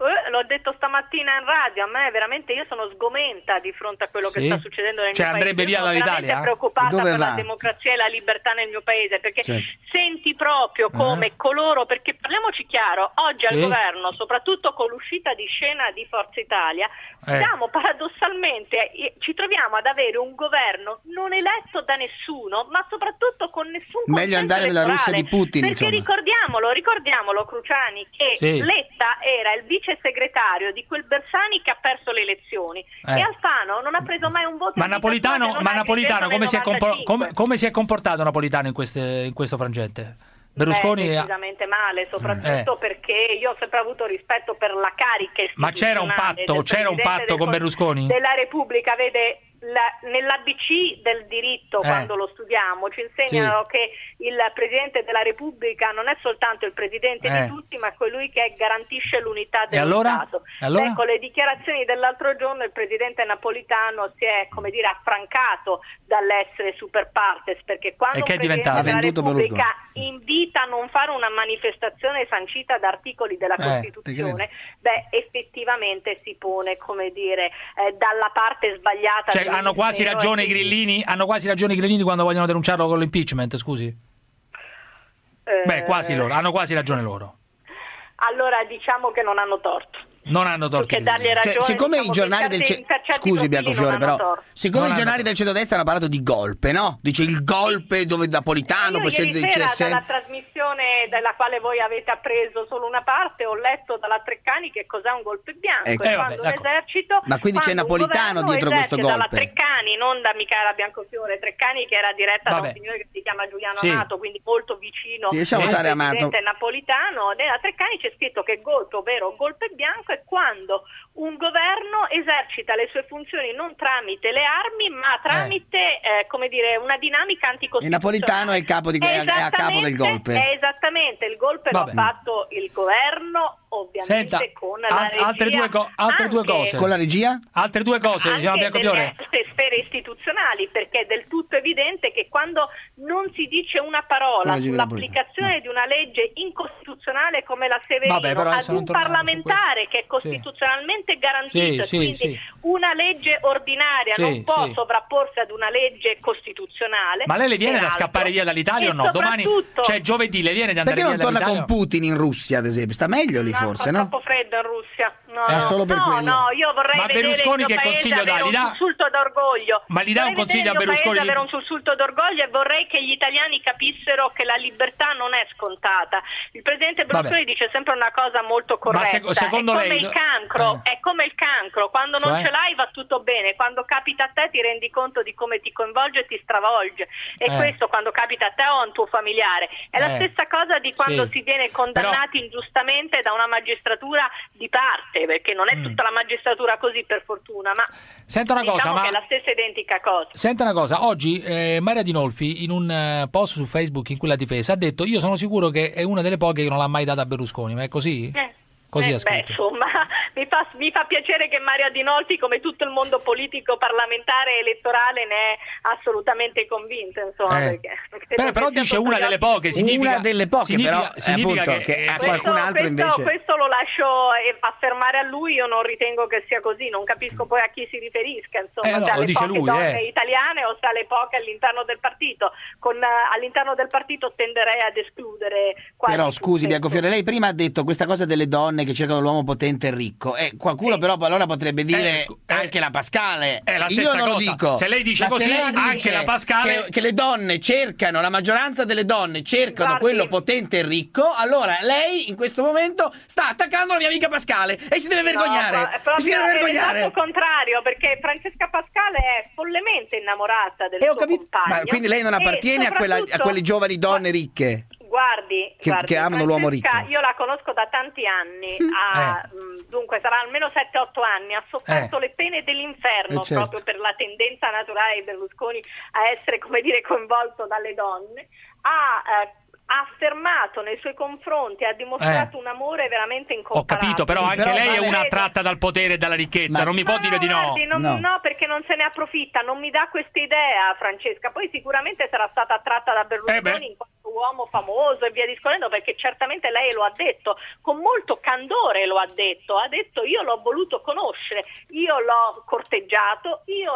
Eh, l'ho detto stamattina in radio, a me veramente io sono sgomenta di fronte a quello che Sì? sta succedendo nel Cioè, mio andrebbe paese. via Io sono dall'Italia? veramente preoccupata Dove per la va? democrazia e la libertà nel mio paese, perché Certo. senti proprio come Eh. coloro, perché parliamoci chiaro, oggi al Sì. governo, soprattutto con l'uscita di scena di Forza Italia, Eh. siamo paradossalmente, eh, ci troviamo ad avere un governo non eletto da nessuno, ma soprattutto con nessun Meglio andare nella Russia di Putin, Perché insomma. ricordiamolo, ricordiamolo Cruciani, che Sì. Letta era il vice segretario di quel Bersani che ha perso le elezioni Eh. e Alfano non ha preso mai un voto Ma Napolitano, ma Napolitano come, si è nel compo- 95. come- come si è comportato Napolitano in, queste- in questo frangente? Berlusconi Beh, ha- decisamente male, soprattutto perché io ho sempre avuto rispetto per la carica Ma c'era un patto, c'era un patto con Con- Berlusconi? Della Repubblica, vede, nell'ABC del diritto, Eh. quando lo studiamo, ci insegnano che il Presidente della Repubblica non è soltanto il Presidente Eh. di tutti, ma colui che garantisce l'unità dello allora? Stato. Allora? Beh, con le dichiarazioni dell'altro giorno il Presidente Napolitano si è, come dire, affrancato dall'essere super partes, perché quando diventato? Presidente della Repubblica invita a non fare una manifestazione sancita da articoli della Eh, Costituzione, beh, effettivamente si pone, come dire, eh, dalla parte sbagliata. Cioè, hanno quasi ragione i quindi, grillini? Hanno quasi ragione i grillini quando vogliono denunciarlo con l'impeachment, scusi? eh, Beh, quasi loro, hanno quasi ragione loro. Allora diciamo che non hanno torto. Non hanno torto. Dargli grillini. ragione, Cioè, siccome diciamo i giornali del ce- scusi Biancofiore però torto. siccome Non i giornali hanno- del centrodestra hanno parlato di golpe no? dice il golpe dove Napolitano Io presidente ieri del CSM dalla trasmissione della quale voi avete appreso solo una parte ho letto dalla Treccani che cos'è un golpe bianco Ecco. e Eh, quando vabbè, ecco. esercito Ma quindi c'è Napolitano dietro questo esercita dalla golpe? Treccani non da Michaela Biancofiore Treccani che era diretta da Vabbè. un signore che si chiama Giuliano Sì. Amato quindi molto vicino Sì, al presidente Amato. napolitano della Treccani c'è scritto che golpe ovvero golpe bianco è quando un governo esercita le sue funzioni non tramite le armi ma tramite eh, come dire una dinamica il anticostituzionale Napolitano è il capo di, è, è a capo del Esattamente, golpe. è esattamente, il golpe Vabbè. l'ha fatto il governo, ovviamente Senta, con la regia. altre due co- altre due cose. con la regia? Altre due cose, diciamo delle alte sfere istituzionali, perché è del tutto evidente che quando non si dice una parola la regia sull'applicazione di una legge incostituzionale come la Severino Vabbè, ad un parlamentare che è costituzionalmente garantito Sì, e sì, quindi sì. una legge ordinaria Sì, non può sì. sovrapporsi ad una legge costituzionale. Ma lei le viene da scappare via dall'Italia e o no? Domani, cioè giovedì, le viene di andare perché non via torna dall'Italia? con Putin in Russia ad esempio sta meglio lì No, forse fa no? troppo freddo in Russia. No, Era no. solo per no, quello. no, io vorrei Ma vedere Berlusconi che paese consiglio dà? avere Gli un dà? sussulto d'orgoglio. Ma gli dà un Vorrei consiglio a Berlusconi di- avere un sussulto d'orgoglio e vorrei che gli italiani capissero che la libertà non è scontata. Il presidente Berlusconi Vabbè. dice sempre una cosa molto corretta. sec- secondo è come lei- il cancro, eh. è come il cancro, quando non Cioè? ce l'hai va tutto bene, quando capita a te ti rendi conto di come ti coinvolge e ti stravolge. E Eh. questo quando capita a te o a un tuo familiare. È la Eh. stessa cosa di quando Sì. si viene condannati ingiustamente da una magistratura di parte, perché non è Mm. tutta la magistratura così per fortuna, ma Senta una cosa, diciamo ma- è la stessa identica cosa. Senta una cosa, oggi eh, Maria Dinolfi in un eh, post su Facebook in cui l'ha difesa ha detto io sono sicuro che è una delle poche che non l'ha mai data a Berlusconi, ma è così? Eh. Così Eh, ha beh, insomma, mi fa, mi fa piacere che Maria Dinolfi, come tutto il mondo politico, parlamentare e elettorale, ne è assolutamente convinta. Insomma, Eh. perché credo Beh, però dice una delle poche, significa, Una delle poche, significa- però, eh, significa appunto, che, che a qualcun altro questo, invece- questo lo lascio eh, affermare a lui, io non ritengo che sia così, non capisco poi a chi si riferisca, insomma, Eh, no, lo alle dice poche lui, donne eh. italiane o se alle poche all'interno del partito. Con, all'interno del partito tenderei ad escludere Però scusi tutte. Biancofiore, lei prima ha detto questa cosa delle donne che cercano l'uomo potente e ricco. E qualcuno però allora potrebbe dire Eh, scu- eh, anche la Pascale. è la Io stessa non lo cosa. dico. Se lei dice Ma così, lei anche dice la Pascale- Che, che le donne cercano, la maggioranza delle donne cercano Guardi. quello potente e ricco, allora lei in questo momento sta attaccando la mia amica Pascale e si deve vergognare. No, ma è si proprio deve è vergognare. l'esatto contrario, perché Francesca Pascale è follemente innamorata del E ho suo capito. compagno. Ma quindi lei non appartiene a, quella- a quelle giovani donne ricche? Guardi, Che- guardi, che amano l'uomo Francesca, ricco. Io la conosco da tanti anni, Mm. ha, mh, dunque sarà almeno 7-8 anni, ha sofferto Eh. le pene dell'inferno Eh, certo. proprio per la tendenza naturale di Berlusconi a essere, come dire, coinvolto dalle donne. Ha, eh, ha affermato nei suoi confronti, ha dimostrato un amore veramente Ho incomparabile. capito, però Sì, anche lei è una attratta dal potere e dalla ricchezza, Ma- non mi può dire di no. Guardi, non- no. perché non se ne approfitta, non mi dà questa idea, Francesca. Poi sicuramente sarà stata attratta da Berlusconi Eh in quanto uomo famoso e via discorrendo, perché certamente lei lo ha detto, con molto candore lo ha detto. Ha detto io l'ho voluto conoscere, io l'ho corteggiato, io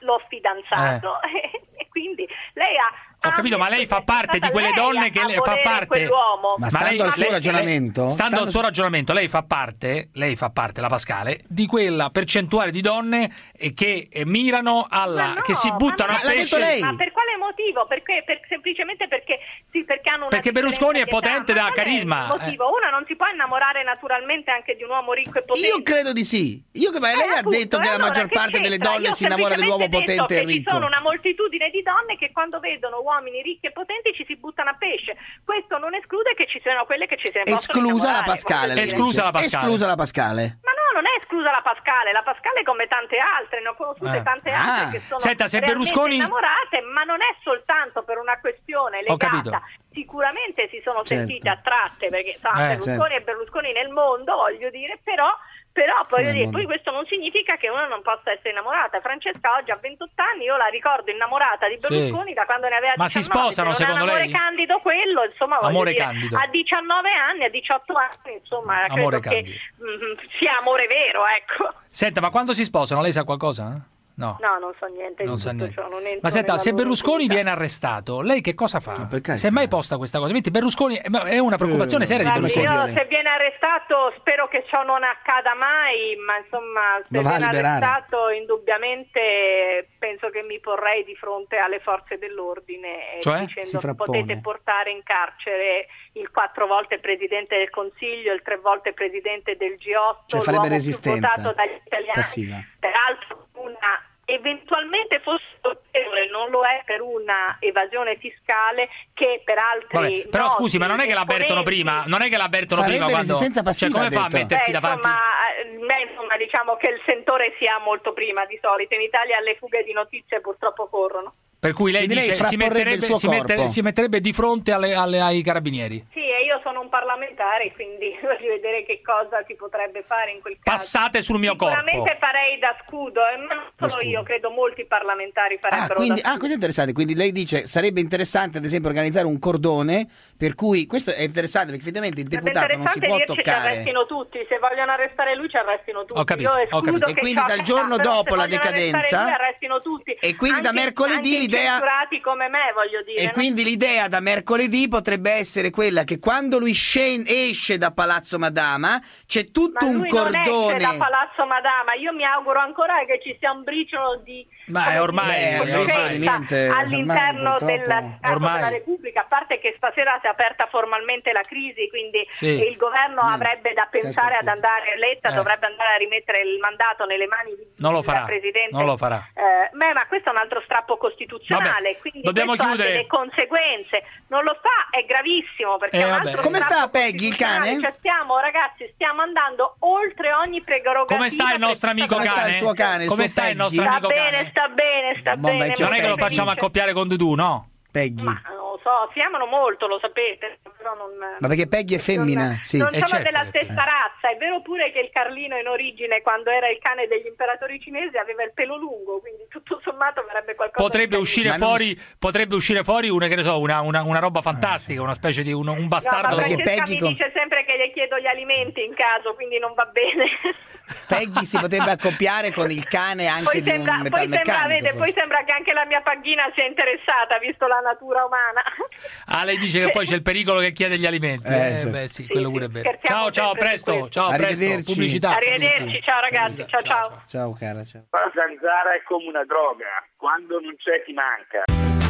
l'ho fidanzato. E quindi lei ha. Eh. Ho capito, ma lei fa parte di quelle donne che le fa parte. Quell'uomo. Ma stando al suo ragionamento- stando stando- al suo ragionamento, lei fa parte, lei fa parte, la Pascale, di quella percentuale di donne eh, che eh, mirano alla no, che si buttano a pesce. Ma per quale motivo? Perché, per- semplicemente perché, sì, perché hanno una Perché Berlusconi è potente da carisma, il motivo? Una non si può innamorare naturalmente anche di un uomo ricco e potente. Io credo di sì. Io che ma lei ha Appunto, detto che la maggior parte delle donne si innamora dell'uomo potente e che Ci ricco. sono una moltitudine di donne che quando vedono uomini ricchi e potenti ci si buttano a pesce. Questo non esclude che ci siano quelle che ci si possono Esclusa la Pascale. lei dire. dice. Esclusa la Pascale. Ma no, non è esclusa la Pascale, la Pascale come tante altre, ne ho conosciute Eh. tante Ah. altre che sono Senta, se Berlusconi- innamorate, ma non è soltanto per una questione Ho capito. legata. Sicuramente si sono Certo. sentite attratte perché insomma, Eh, Berlusconi certo. e Berlusconi nel mondo, voglio dire, però però nel dire, poi questo non significa che una non possa essere innamorata. Francesca oggi ha 28 anni, io la ricordo innamorata di Sì. Berlusconi da quando ne aveva Ma si 19. sposano, se non è secondo un amore lei? candido quello, insomma, Amore dire, candido. a 19 anni, a 18 anni, insomma, Amore credo che mm, sia amore vero, ecco. Senta, ma quando si sposano, lei sa qualcosa? No. No, non so niente Non tutto niente. ciò, non entro Ma senta, se Berlusconi intimità. viene arrestato, lei che cosa fa? Si è mai posta questa cosa? Vedi, Berlusconi è una preoccupazione seria di Berlusconi. io se viene arrestato spero che ciò non accada mai, ma insomma se Lo viene liberare. arrestato indubbiamente penso che mi porrei di fronte alle forze dell'ordine eh, Cioè? dicendo potete portare in carcere il quattro volte Presidente del Consiglio, il tre volte Presidente del G8, Cioè, farebbe l'uomo più resistenza votato dagli italiani, passiva. peraltro una eventualmente fosse colpevole, non lo è per una evasione fiscale che per altri Vabbè, però noti scusi, ma non è che l'avvertono prima, non è che l'avvertono prima quando resistenza passiva, Cioè, come fa a mettersi Beh, davanti? insomma, eh, beh, insomma, diciamo che il sentore si ha molto prima di solito. In Italia le fughe di notizie purtroppo corrono. Per cui lei Quindi lei dice si metterebbe, si, mette- si metterebbe di fronte alle- alle- ai carabinieri. Sì, e io sono un parlamentare, quindi voglio vedere che cosa si potrebbe fare in quel caso. Passate sul mio corpo. Sicuramente farei da scudo, e ma non solo scudo. io, credo molti parlamentari Ah, farebbero quindi, da ah, questo è interessante. Quindi lei dice sarebbe interessante, ad esempio, organizzare un cordone per cui questo è interessante perché effettivamente il deputato non si può dirci ci toccare. arrestino tutti, se vogliono arrestare lui ci arrestino tutti. Ho capito, Io ho escludo capito. che E quindi dal giorno dopo la decadenza- lui, arrestino tutti. E quindi da Anche- mercoledì anche i l'idea- me, voglio dire. E no? quindi l'idea da mercoledì potrebbe essere quella che quando lui scen- esce da Palazzo Madama c'è tutto Ma un lui non esce cordone. da Palazzo Madama, io mi auguro ancora che ci sia un briciolo di Ma è ormai- dire, coscienza briciolo di niente, all'interno ormai, del purtroppo. Stato Ormai. della Repubblica, a parte che stasera si è aperta formalmente la crisi, quindi Sì. il governo avrebbe da pensare ad andare, Letta Eh. dovrebbe andare a rimettere il mandato nelle mani di Non lo del farà. Presidente. Non lo farà. Eh, beh, ma questo è un altro strappo costituzionale, Vabbè, quindi dobbiamo questo ha chiudere. delle conseguenze. Non lo fa, è gravissimo perché Eh, è un altro Come sta Peggy, il cane? Cioè, stiamo, ragazzi, stiamo andando oltre ogni prerogativa. Come sta il nostro amico Come sta cane? il suo cane, Come suo sta il nostro Sta amico bene, cane? sta bene, sta Buon bene. vecchio Non è che lo facciamo accoppiare con Dudu, no? Peggy. Ma so, si amano molto, lo sapete, però non... Ma perché Peggy è femmina? Sì. non Eh, sono certo della è stessa razza. È vero pure che il Carlino in origine, quando era il cane degli imperatori cinesi, aveva il pelo lungo, quindi tutto sommato verrebbe qualcosa Potrebbe uscire, Ma non fuori, potrebbe uscire fuori una, che ne so, una, una- una roba fantastica, una specie di un, un No, bastardo. ma Perché Peggy mi dice sempre che gli chiedo gli alimenti in caso, quindi non va bene. Peggy si potrebbe accoppiare con il cane anche Poi di sembra, un poi, sembra, vede, poi sembra che anche la mia paghina sia interessata, visto la natura umana. Ah, lei dice che poi c'è il pericolo che chiede gli alimenti. Eh, Eh, sì. beh, sì, quello pure è vero. Ciao, ciao, presto. Ciao, presto. Arrivederci. Pubblicità. Arrivederci, ciao ragazzi, ciao ciao. Ciao cara, ciao. La zanzara è come una droga, quando non c'è ti manca.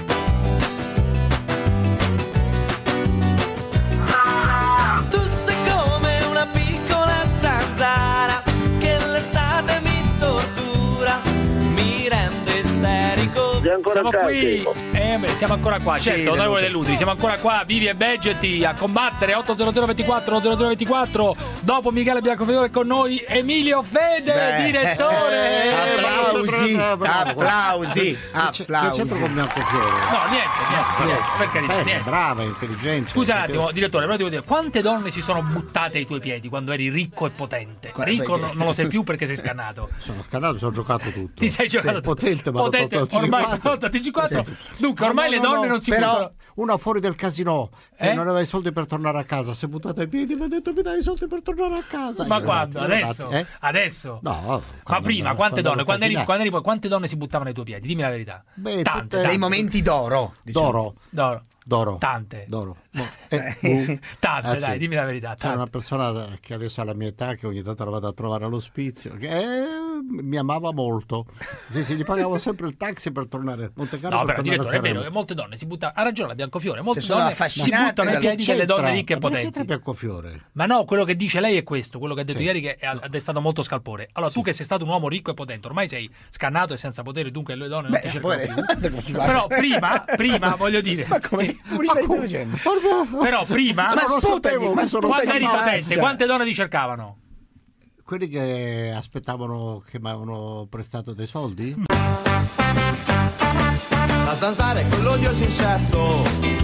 Siamo qui. Eh, beh, siamo ancora qua, Sì, certo, devo- onorevole Dell'Utri, siamo ancora qua, vivi e veggeti a combattere 800 24 0024. Dopo Michele Biancofiore con noi Emilio Fede, Beh. direttore. Eh, applausi, applausi, Che applausi. con Biancofiore? No, niente, niente, niente, per carità, niente. brava, intelligente. Scusa un attimo, direttore, però devo dire, quante donne si sono buttate ai tuoi piedi quando eri ricco e potente? Qua- Ricco non lo sei più perché sei scannato. Sono scannato, sono giocato tutto. Ti sei giocato Sì, potente, ma potente, ormai TG4. tolto al TG4. Sì. Dunque, ormai no, le no, donne no. non si Però buttano. una fuori del casino Eh? e non aveva i soldi per tornare a casa. Si è buttata ai piedi e mi ha detto mi dai i soldi per tornare a casa. Ma quando? Adesso? eh? Adesso? No, Ma prima, andavo- quante quando donne? Quando eri, quando eri poi, quante donne si buttavano ai tuoi piedi? Dimmi la verità. Beh, tante, tutte- tante. Dei momenti d'oro. diciamo. D'oro. D'oro. D'oro. Tante. D'oro. Eh, Eh, Tante, eh, dai, sì. dimmi la verità. C'è tante. una persona che adesso ha la mia età, che ogni tanto la vado a trovare all'ospizio, che eh, mi amava molto. Sì, sì, gli pagavo sempre il taxi per tornare a Monte Carlo. No, per però direttore, è vero che molte donne si buttano. Ha ragione la Biancofiore, molte Cioè, donne si buttano ai piedi delle donne ricche e ma c'entra potenti. Biancofiore? Ma no, quello che dice lei è questo, quello che ha detto Sì. ieri che ha ha destato molto scalpore. Allora, tu che sei stato un uomo ricco e potente, ormai sei scannato e senza potere, dunque le donne non ti cercano poi- più. Però prima, prima voglio dire. Ma come pubblicità facendo? Però prima, Ma non lo sapevo, ma sono quando eri quante donne ti cercavano? Quelli che aspettavano che mi avevano prestato dei soldi? A stanzare quell'odioso insetto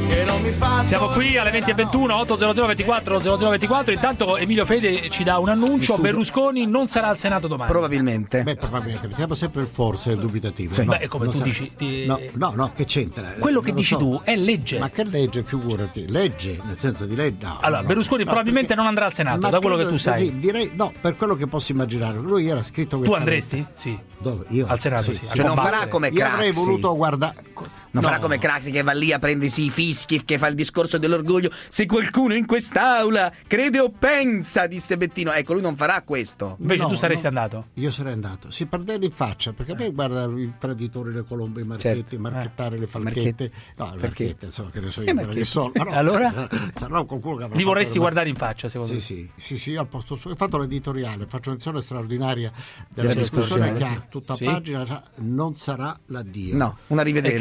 che non mi fa Siamo qui alle 20.21, 800 24 0024. Intanto Emilio Fede ci dà un annuncio: Berlusconi non sarà al Senato domani. Probabilmente. Beh, probabilmente, mettiamo sempre il forse dubitativo. Sì. No, Beh, come tu sarà- dici, ti- No, no, no, che c'entra? Quello che dici so. tu è legge. Ma che legge, figurati? Legge, nel senso di legge? No, Allora, no, Berlusconi no, probabilmente perché- non andrà al Senato, Ma da quello che credo- tu sai. sì, direi, no, per quello che posso immaginare. Lui era scritto Tu andresti? lettera. Sì. Dove? Io? Al Senato, sì. a Cioè non farà come Io avrei Craxi. voluto guardare... Non no. farà come Craxi che va lì a prendersi i fischi, che fa il discorso dell'orgoglio. Se qualcuno in quest'aula crede o pensa, disse Bettino. Ecco, lui non farà questo. Invece No, tu saresti no. andato. Io sarei andato. Si perdeva in faccia, perché a me guarda i traditori, le colombe, i marchetti, Certo. marchettare le falchette. No, le Perché? marchette, insomma, che ne so Eh, io, quelle marchetti. che sono. Ma no, Allora? sarà- qualcuno che avrà Li vorresti guardare in faccia, secondo Sì, me. sì, sì, sì, io al posto suo. Ho fatto l'editoriale, faccio un'edizione straordinaria della Della discussione che discussione. ha tutta Sì. pagina, non sarà l'addio. No, un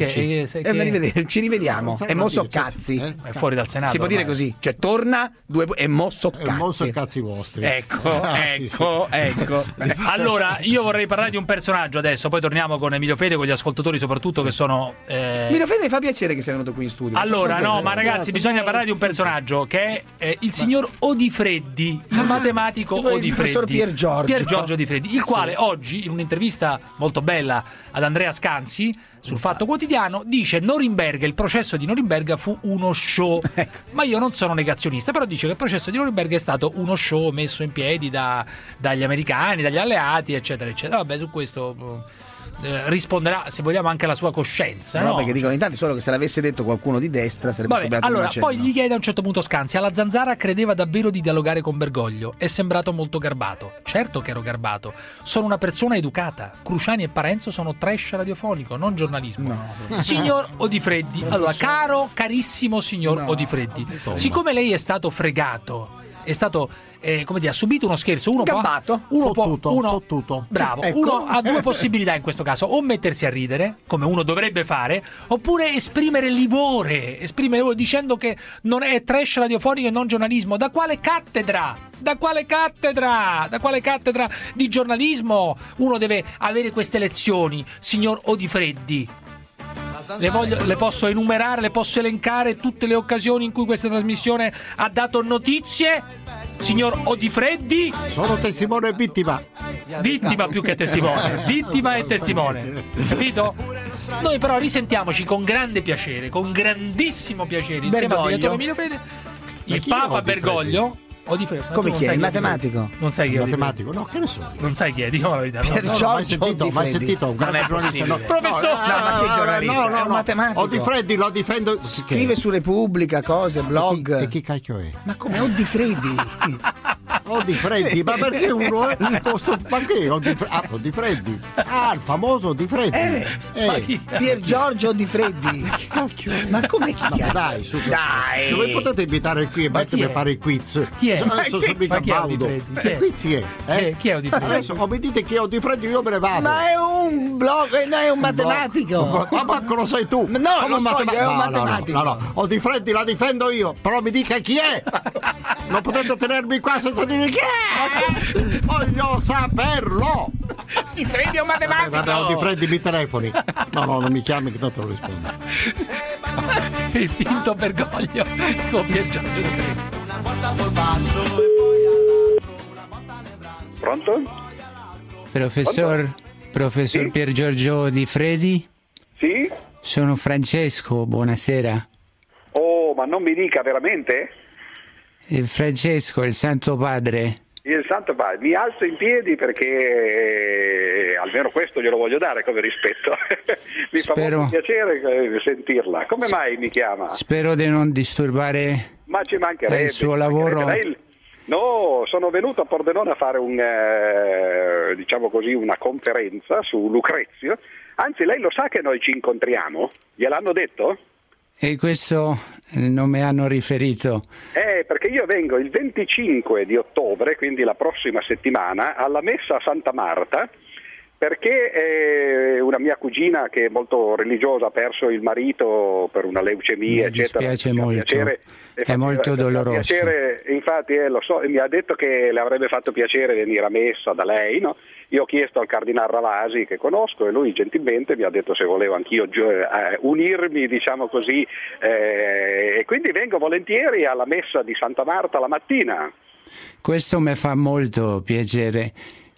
arrivederci. Che- e È che- arrivederci, ci rivediamo. E mosso cioè, cazzi. eh? È fuori dal Senato. Si può dire ormai. così, cioè torna due e mosso È cazzi. un mosso cazzi vostri. Ecco, Ah, sì, ecco, sì. ecco. Allora, io vorrei parlare di un personaggio adesso, poi torniamo con Emilio Fede, con gli ascoltatori soprattutto che sono... eh, Mino Fede fa piacere che sia venuto qui in studio. Allora, no, ma ragazzi, bisogna parlare di un personaggio che è eh, il signor Odifreddi, il matematico il Odifreddi. professor Pier Giorgio. Pier Giorgio Odifreddi, il quale oggi, in un'intervista molto bella ad Andrea Scanzi sul Fatto Quotidiano, dice Norimberga, il processo di Norimberga fu uno show. Ecco. Ma io non sono negazionista, però dice che il processo di Norimberga è stato uno show messo in piedi da- dagli americani, dagli alleati, eccetera, eccetera. Vabbè, su questo eh, risponderà, se vogliamo, anche la sua coscienza. No, no? perché dicono in tanti solo che se l'avesse detto qualcuno di destra sarebbe Vabbè, scoperto allora, poi gli chiede a un certo punto Scanzi, alla zanzara credeva davvero di dialogare con Bergoglio, è sembrato molto garbato. Certo che ero garbato, sono una persona educata. Cruciani e Parenzo sono trash radiofonico, non giornalismo. Signor Odifreddi, allora, caro, carissimo signor Odifreddi, siccome lei è stato fregato, è stato, eh, come dire, ha subito uno scherzo, uno può- Gabbato. uno può- Fottuto, uno- fottuto. Bravo, Ecco. uno ha due possibilità in questo caso, o mettersi a ridere, come uno dovrebbe fare, oppure esprimere livore, esprimere livore dicendo che non è trash radiofonico e non giornalismo. Da quale cattedra? Da quale cattedra? Da quale cattedra di giornalismo uno deve avere queste lezioni, signor Odifreddi? Le, voglio- le posso enumerare, le posso elencare tutte le occasioni in cui questa trasmissione ha dato notizie? Signor Odifreddi? Sono testimone e vittima. Vittima più che testimone, vittima e testimone, capito? Noi però risentiamoci con grande piacere, con grandissimo piacere, insieme Bergoglio. direttore Emilio Fede, il Papa? Bergoglio. Odifreddi, ma tu Come chi è? sai Il è matematico? Non sai chi è Odifreddi? Matematico, no, che ne so. Non sai chi è, diciamo la verità. no? Per No, no, Giorgio mai sentito, mai sentito un grande è giornalista. no. Professore! No, ma che giornalista? No, no, È un no. matematico. Ho di Freddi, lo difendo. Scrive su Repubblica, cose, blog. E chi cacchio è? Ma come Oddi Freddi? O di Freddi, ma perché uno è posto, ma che o di, ah, o di Freddi? Ah, il famoso di Freddi. Eh, ma chi- Pier Giorgio Di Freddi. Ma come chi Ma chiama? dai, su. Dai. Dove potete invitare qui e mettermi è? a fare il quiz? Chi è? Sono, chi- subito ma chi è a baudo. Freddi? Chi è? Eh, chi è? Odi Freddi? Adesso, o mi dite chi è Odi Freddi, io me ne vado. Ma è un blog, eh, no, è un matematico. Ma, ma manco lo sai tu. No, Come lo un so, è un no, no, no, matematico. No, no, Odi Freddi la difendo io, però mi dica chi è. Non potete tenermi qua senza dire chi è. Voglio saperlo. Di Freddi è un matematico. vabbè, Odi Freddi mi telefoni. No, no, non mi chiami che tanto lo rispondo. Il finto Bergoglio con Pier Giorgio Di Freddi. Pronto? Professor, professor Pier Giorgio Di Fredi? Sì? Sono Francesco, buonasera. Oh, ma non mi dica veramente? Eh, Francesco, il Santo Padre. Il Santo Padre, mi alzo in piedi perché eh, almeno questo glielo voglio dare come rispetto. mi Spero- fa molto piacere eh, sentirla. Come mai mi chiama? Spero di non disturbare Ma ci mancherebbe. il suo lavoro. No, sono venuto a Pordenone a fare un, eh, diciamo così, una conferenza su Lucrezio. Anzi, lei lo sa che noi ci incontriamo? Gliel'hanno detto? E questo eh, non mi hanno riferito. Eh, perché io vengo il 25 di ottobre, quindi la prossima settimana, alla messa a Santa Marta, perché eh, una mia cugina che è molto religiosa ha perso il marito per una leucemia, Mi eccetera. dispiace Mi fa molto. piacere- È fa- molto doloroso. piacere, infatti, eh, lo so, mi ha detto che le avrebbe fatto piacere venire a messa da lei, no? Io ho chiesto al Cardinal Ravasi che conosco e lui gentilmente mi ha detto se volevo anch'io eh, unirmi, diciamo così, eh, e quindi vengo volentieri alla messa di Santa Marta la mattina. Questo mi fa molto piacere.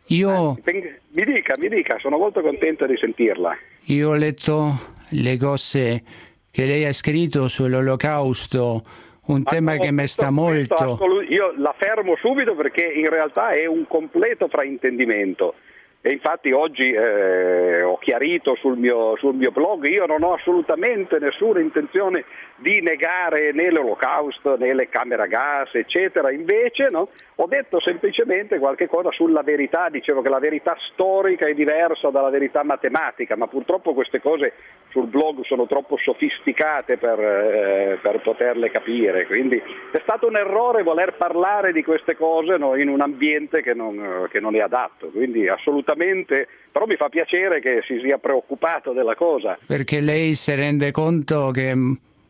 Io, Veng- Mi dica, mi dica, sono molto contento di sentirla. io ho letto le cose che lei ha scritto sull'olocausto, un tema che mi sta molto. Questo assolu- io la fermo subito perché in realtà è un completo fraintendimento. E infatti oggi eh, ho chiarito sul mio, sul mio blog, io non ho assolutamente nessuna intenzione di negare né l'olocausto né le camere a gas, eccetera. Invece no, ho detto semplicemente qualche cosa sulla verità, dicevo che la verità storica è diversa dalla verità matematica, ma purtroppo queste cose sul blog sono troppo sofisticate per, eh, per poterle capire. Quindi è stato un errore voler parlare di queste cose no, in un ambiente che non, che non è adatto. Quindi assolutamente, però mi fa piacere che si sia preoccupato della cosa. Perché lei si rende conto che è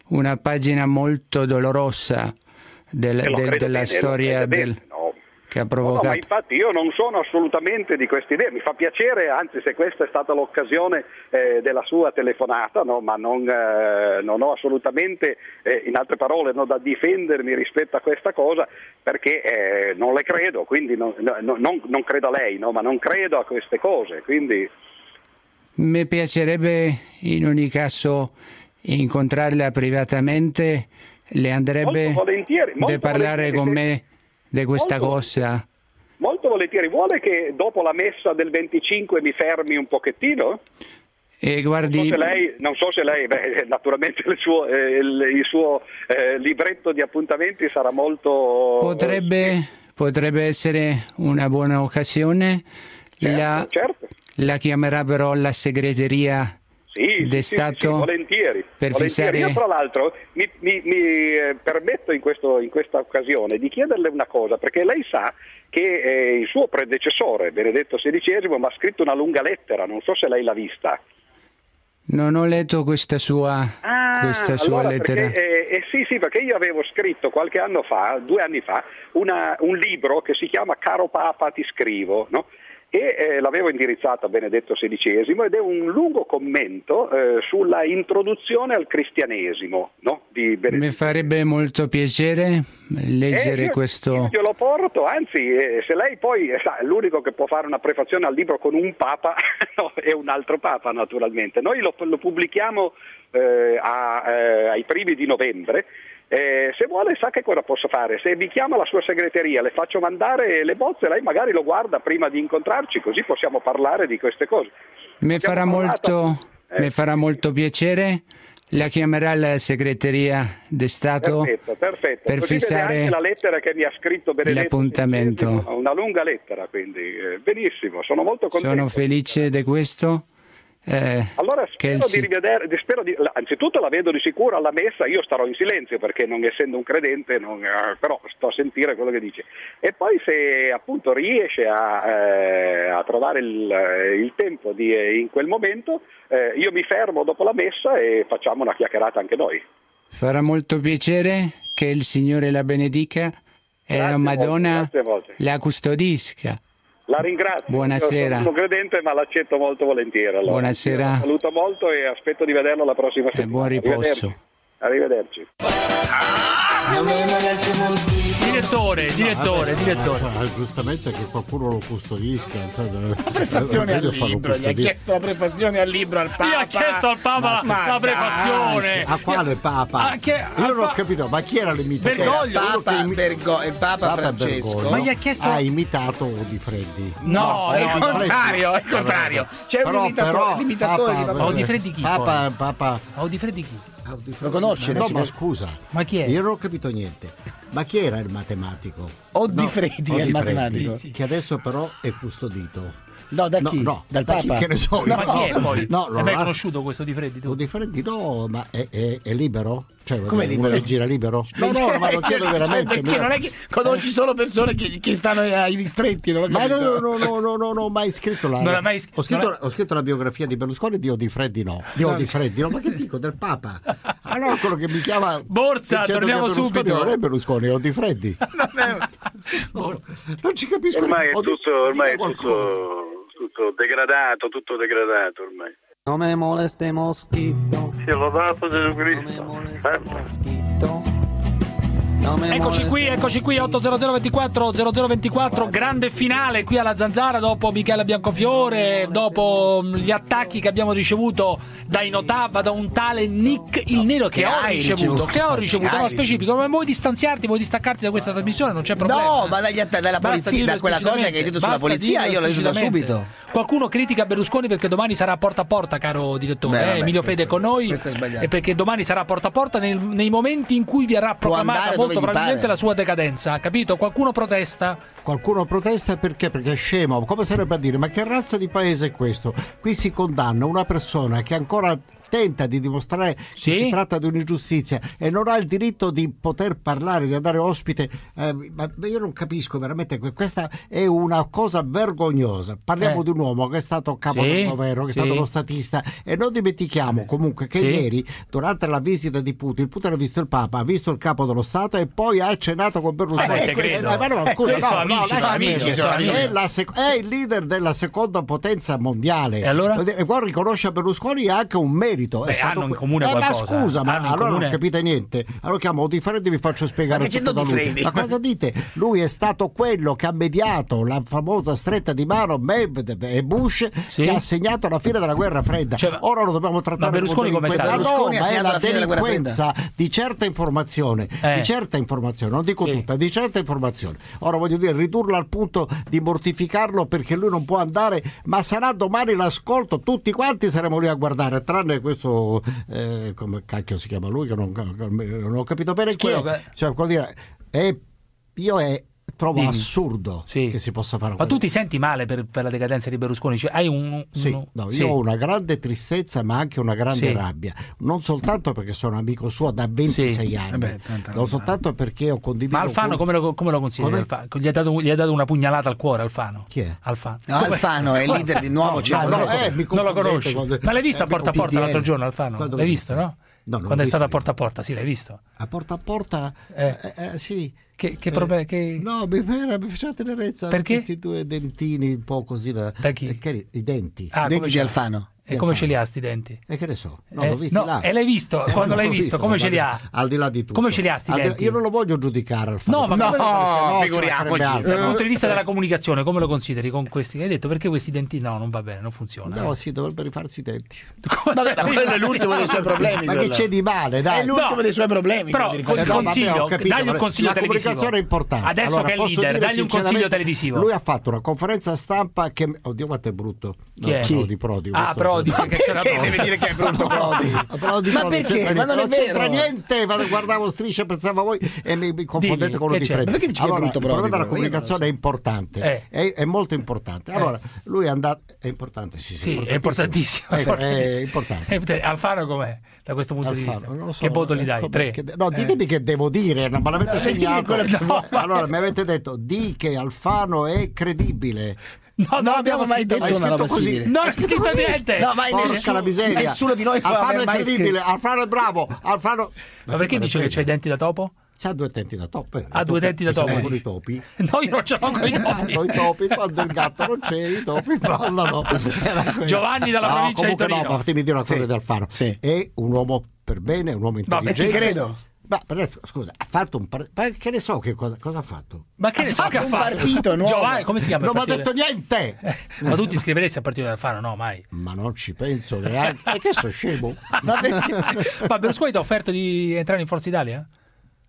una pagina molto dolorosa del- del- della bene, storia credo bene. del- No. che ha No, no, ma provocato. infatti io non sono assolutamente di questa idea, mi fa piacere, anzi se questa è stata l'occasione eh, della sua telefonata, no, ma non, eh, non ho assolutamente, eh, in altre parole, no, da difendermi rispetto a questa cosa perché eh, non le credo, quindi non, no, no, non- non credo a lei, no, ma non credo a queste cose, quindi Mi piacerebbe in ogni caso incontrarla privatamente. Le andrebbe di parlare con me di questa Molto- cosa? molto volentieri. Vuole che dopo la messa del 25 mi fermi un pochettino? E Non guardi, so se lei, non so se lei beh, naturalmente il suo, eh, il, il suo eh, libretto di appuntamenti sarà molto... potrebbe, potrebbe essere una buona occasione. la, certo. la chiamerà però la segreteria Sì, di sì, sì, volentieri. per volentieri. fissare- Io tra l'altro mi, mi- mi, eh, permetto in, questo- in questa occasione di chiederle una cosa, perché lei sa che eh, il suo predecessore, Benedetto XVI, mi ha scritto una lunga lettera, non so se lei l'ha vista. Non ho letto questa sua, questa sua Ah, allora, lettera. perché, eh, eh, sì, sì, perché io avevo scritto qualche anno fa, due anni fa, una- un libro che si chiama Caro Papa ti scrivo, no? E eh, l'avevo indirizzato a Benedetto XVI ed è un lungo commento eh, sulla introduzione al cristianesimo no? di Benedetto. Mi farebbe molto piacere leggere Eh, io- questo. Io glielo porto, anzi, eh, se lei poi eh, sa, l'unico che può fare una prefazione al libro con un papa no, è un altro papa, naturalmente. Noi lo, lo pubblichiamo eh, a- ai primi di novembre. Eh, se vuole sa che cosa posso fare, se mi chiama la sua segreteria le faccio mandare le bozze, lei magari lo guarda prima di incontrarci, così possiamo parlare di queste cose. Mi farà, molto, eh. mi farà molto piacere. la chiamerà la segreteria di Stato Perfetto, perfetto. per Così fissare la lettera che mi ha scritto Benedetto l'appuntamento. Una lunga lettera, quindi eh, benissimo, sono molto contento. Sono felice di questo. Eh, Allora spero di rivedere, di- spero di- anzitutto la vedo di sicuro alla messa, io starò in silenzio perché non essendo un credente, non, eh, però sto a sentire quello che dice. E poi se appunto riesce a, eh, a trovare il, eh, il tempo di, eh, in quel momento, eh, io mi fermo dopo la messa e facciamo una chiacchierata anche noi. Farà molto piacere che il Signore la benedica e la Madonna molte, grazie molte. la custodisca. La ringrazio. Buonasera. Io sono credente ma l'accetto molto volentieri. allora. Buonasera. Io saluto molto e aspetto di vederlo la prossima settimana. buon riposo. Arrivederci. Direttore, direttore, direttore. Ah, giustamente che qualcuno lo custodisca. La prefazione al libro, gli ha chiesto la prefazione al libro al Papa. Io ha chiesto al Papa Ma la, la dai. prefazione. A quale Papa? Ah, che- Io non ho pa- capito, ma chi era l'imitatore? Bergoglio. Uno Papa imi- Bergo- il Papa Francesco. Bergoglio Ma gli ha chiesto- Ha imitato Di Freddi. No, è il Di Freddi. contrario, è il contrario. C'è un Però- imitatore, però l'imitatore di Papa Ma Di Freddi chi Papa, poi? Papa, Oh, di Freddi chi? Lo conosce? No, ma scusa. Ma chi è? Io non ho capito niente. Ma chi era il matematico? O Di Freddi è il matematico. Freddi, Che adesso però è custodito. No, da chi? No, Dal da chi Papa? che ne so io. Ma chi è poi? No, È no, mai no. conosciuto questo di Freddi tu? O Di Freddi no, ma è, è- è libero? Cioè, Come uno libero? che gira libero? No, no, ma lo chiedo Cioè, veramente. perché no. non è che conosci solo persone che, che stanno ai ristretti, non ho Ma no, no, no, no, no, no, ho mai scritto la. Non mai ho, scritto, ho scritto la biografia di Berlusconi di Odi Freddi, no. Di Odi Freddi, no, ma che dico? Del Papa. Allora quello che mi chiama. Borsa, torniamo subito. Non è Berlusconi, è Odi Freddi. non ci capisco. Ormai è tutto, ormai è tutto, tutto degradato, tutto degradato ormai. No me moleste mosquito. Sia lodato Gesù Cristo. sempre. Eccoci qui, eccoci qui, 800 24 0024, grande finale qui alla Zanzara dopo Michele Biancofiore, dopo gli attacchi che abbiamo ricevuto dai Notava, da un tale Nick il Nero che, Che ho ricevuto, ricevuto. che ho ricevuto, no specifico, ma vuoi distanziarti, vuoi distaccarti da questa trasmissione, non c'è problema. No, ma dagli att- dalla polizia, da quella cosa che hai detto sulla polizia, io l'ho esplicitamente. subito. Qualcuno critica Berlusconi perché domani sarà porta a porta, caro direttore. Beh, eh, vabbè, Emilio questo- Fede con noi. E perché domani sarà porta a porta nel- nei momenti in cui verrà proclamata molto probabilmente pare. la sua decadenza, capito? Qualcuno protesta. Qualcuno protesta perché? Perché è scemo. Come sarebbe a dire? Ma che razza di paese è questo? Qui si condanna una persona che ancora tenta di dimostrare che si tratta di un'ingiustizia e non ha il diritto di poter parlare, di andare ospite. Eh, ma io non capisco veramente, que- questa è una cosa vergognosa. Parliamo Eh. di un uomo che è stato capo Sì, del governo, che sì. è stato lo statista e non dimentichiamo comunque che Sì. ieri durante la visita di Putin, Putin ha visto il Papa, ha visto il capo dello Stato e poi ha cenato con Berlusconi. Segreto. Eh, ma no, Eh, scusa, sono no, no, amici, sono amici, sono amici. È, la sec- è il leader della seconda potenza mondiale. E allora? Qua riconosce a Berlusconi anche un merito. Beh, È stato hanno in comune Eh, qualcosa. Ma scusa, ma allora comune- non capite niente. Allora chiamo Di Freddi vi faccio spiegare Ma tutto da lui. Ma cosa dite? Lui è stato quello che ha mediato la famosa stretta di mano Medvedev e Bush che ha segnato la fine della guerra fredda. Ora lo dobbiamo trattare Cioè, Berlusconi come sta? Berlusconi no, ma è la la delinquenza di certa informazione, Eh. di certa informazione, non dico tutta, di certa informazione. Ora voglio dire, ridurlo al punto di mortificarlo perché lui non può andare, ma sarà domani l'ascolto, tutti quanti saremo lì a guardare, tranne questo, eh, come cacchio si chiama lui, che non, non ho capito bene chi è. Cioè, dire, è- io è- trovo Dimmi. assurdo che si possa fare Ma tu ti senti male per, per la decadenza di Berlusconi? Cioè, hai un. sì, uno- no, sì. io ho una grande tristezza ma anche una grande Sì. rabbia, non soltanto perché sono amico suo da 26 Sì. anni, Eh beh, tanta non soltanto perché ho condiviso Ma Alfano con- come lo, come lo consideri? Come? Alfano? Gli, ha dato, gli ha dato una pugnalata al cuore Alfano. Chi è? Alfano. No, Alfano è il leader di Nuovo No, Circolo. no, eh, non lo conosci. quando- Ma l'hai visto eh, a porta a porta l'altro giorno Alfano? L'hai visto, no? No, non Quando è stato a porta a porta, sì, l'hai visto. A porta a porta? Eh. Eh, eh, sì. Che, che Eh, proble- che- No, mi, era- mi faceva tenerezza Perché? questi due dentini un po' così da... Da chi? eh, I denti. Ah, Denti di Alfano. E come ce li ha sti denti? E che ne so? No, Eh, l'ho visti no, là. e l'hai visto? Eh, Quando l'hai visto, come ma ce li ha? Al di là di tutto. Come ce li ha sti Al di denti? Io non lo voglio giudicare al No, ma No, come- ci figuriamoci. altro. Dal punto di vista della comunicazione, come lo consideri con questi? Hai detto perché questi denti no, non va bene, non funziona. No, sì, dovrebbe rifarsi i denti. Vabbè, ma quello è l'ultimo dei suoi problemi. Ma che c'è di male, dai? È l'ultimo No. dei suoi problemi. Però di consiglio, dagli un consiglio la televisivo. comunicazione è importante. Adesso che è leader, dagli un consiglio televisivo. Lui ha fatto una conferenza stampa che oddio quanto è brutto. Chi è? Prodi, Prodi, Ah, questo- Prodi, Ma che c'era perché Prodi. deve dire che è brutto Prodi? Prodi, Ma Prodi, perché? Ma non è c'entra vero. niente, ma guardavo strisce pensavo a voi e mi, mi confondete Digli, con che di c'è? Freddi. Ma perché dici che è allora, brutto il problema Prodi, della non comunicazione è importante, è, è molto importante. Allora, lui è andato è importante, sì, sì, Sì, è importantissimo. È, è importantissimo. importante. Eh, Alfano com'è da questo punto di Alfano, vista? non lo so, che voto gli eh, dai? Tre? che- no, ditemi che devo dire, non me l'avete segnato. quello allora, mi avete detto, di che Alfano è credibile. No, non abbiamo mai detto una roba scritto così. simile. Non è scritto così. niente. No, Porca nessuno, la miseria. nessuno di noi Alfano è mai credibile, scritto. Alfano è bravo, Alfano... Ma perché dice che ne c'ha i denti da topo? C'ha due denti da topo. Ha due denti da topo, Con i topi. No, io non ce l'ho con i topi. Con i topi, quando il gatto non c'è, i topi ballano. Giovanni dalla No, provincia di comunque Torino. No, ma fatemi dire una cosa Sì, di Alfano. sì. È un uomo per bene, un uomo Vabbè, intelligente. ti credo. Ma però, scusa, ha fatto un par- ma che ne so che cosa, cosa ha fatto? Ma che ne so che ha un fatto? partito nuovo. Giovanni, come si chiama? Non mi ha partito? detto niente! Ma tu ti iscriveresti al partito di Alfano? No, mai. Ma non ci penso neanche. E che sono scemo? Ma Berlusconi ti ha offerto di entrare in Forza Italia?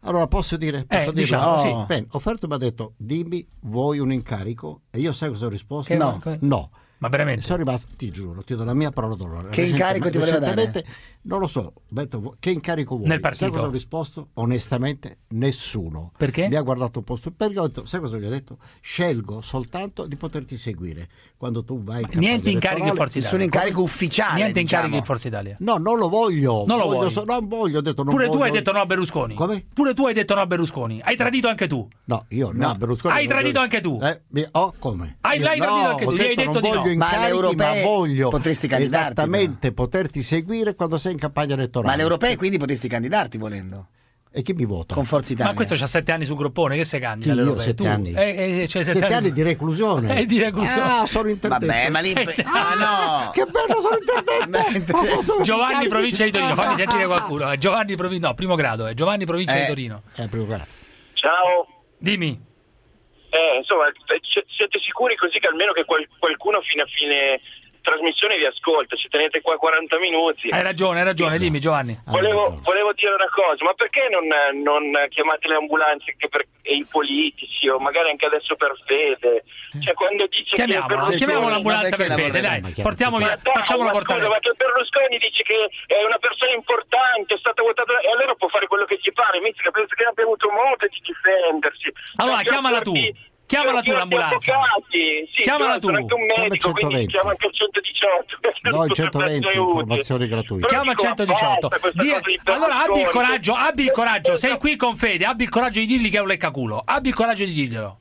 Allora posso dire? Posso Eh, dirlo? diciamo, sì. Bene, offerto mi ha detto dimmi vuoi un incarico? E io sai cosa ho risposto? Che no. No. Ma veramente? Sono rimasto, ti giuro, ti do la mia parola d'onore. Che incarico ti voleva dare? Non lo so, ho detto, che incarico vuoi? Nel partito? Sai cosa ho risposto? Onestamente, nessuno. Perché? Mi ha guardato un po' stu- Perché ho detto, sai cosa gli ho detto? Scelgo soltanto di poterti seguire quando tu vai in Niente incarico in elettorale. Forza Italia. Nessun incarico ufficiale. Niente incarico diciamo. in Forza Italia. No, non lo voglio. Non lo voglio vuoi? so- non voglio, ho detto non Pure tu voglio- hai detto no a Berlusconi. Come? Pure tu hai detto no a Berlusconi. Hai tradito anche tu. No, io no, No. Berlusconi. Hai tradito voglio- anche tu. Eh, oh, come? Hai- Io l'hai no, tradito anche tu, gli hai detto, detto non di no. voglio Ma alle incarichi, europee ma voglio potresti candidarti, esattamente poterti seguire quando sei in campagna elettorale. Ma alle europee quindi potresti candidarti volendo. E chi mi vota? Con Forza Italia. Ma questo c'ha sette anni su Groppone, che sei candida? Chi, io sette Tu? anni? Eh, eh, c'hai Sette anni di reclusione. Eh, di reclusione. Ah, sono interdetto. Vabbè, ma lì... Senti- Ah no! Che bello, sono interdetto. Oh, sono Giovanni, incarichi. provincia di Torino. Fammi sentire qualcuno. eh. Giovanni, provi- no, primo grado. eh. Giovanni, provincia Eh. di Torino. Eh, primo grado. Ciao. Dimmi. Eh, insomma, eh, siete sicuri così che almeno che qual- qualcuno fino a fine trasmissione vi ascolta? Ci tenete qua 40 minuti. Hai ragione, hai ragione. Dimmi, Giovanni. Ah, Volevo, ragione. volevo dire una cosa, ma perché non, non chiamate le ambulanze anche per, e i politici o magari anche adesso per fede? Cioè quando dice Chiamiamola, che Berlusconi... chiamiamo l'ambulanza per fede, dai. Portiamo Ma via, dai, facciamola ma portare. scusa, ma che Berlusconi dice che è una persona importante, è stata votata e allora può fare quello che gli pare, mica penso che abbia avuto modo di difendersi. Allora, Cioè, chiamala tu. Chiamala tu l'ambulanza. sì, Chiamala tu. anche un Chiama il medico, quindi 120. chiama anche il 118. No, il 120, informazioni gratuite. Chiama il dico, 118. basta questa Di- cosa di allora abbi il coraggio, abbi il coraggio. Sei qui con fede, abbi il coraggio di dirgli che è un leccaculo. Abbi il coraggio di dirglielo.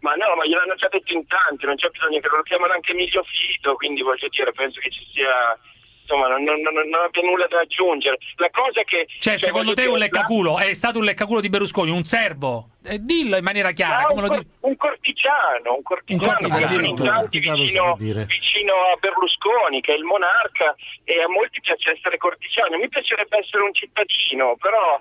Ma no, ma gliel'hanno già detto in tanti, non c'è bisogno che lo chiamano anche Emilio Fito, quindi voglio dire, penso che ci sia... Insomma, non, non, non, abbia nulla da aggiungere. La cosa che... Cioè, secondo voglio te un leccaculo è stato un leccaculo di Berlusconi, un servo? Eh, dillo in maniera chiara, come un, lo cor- dici. un cortigiano, un cortigiano, Un cortigiano. che sono in tanti Cortigiano si vicino, vicino a Berlusconi, che è il monarca, e a molti piace essere cortigiano. Mi piacerebbe essere un cittadino, però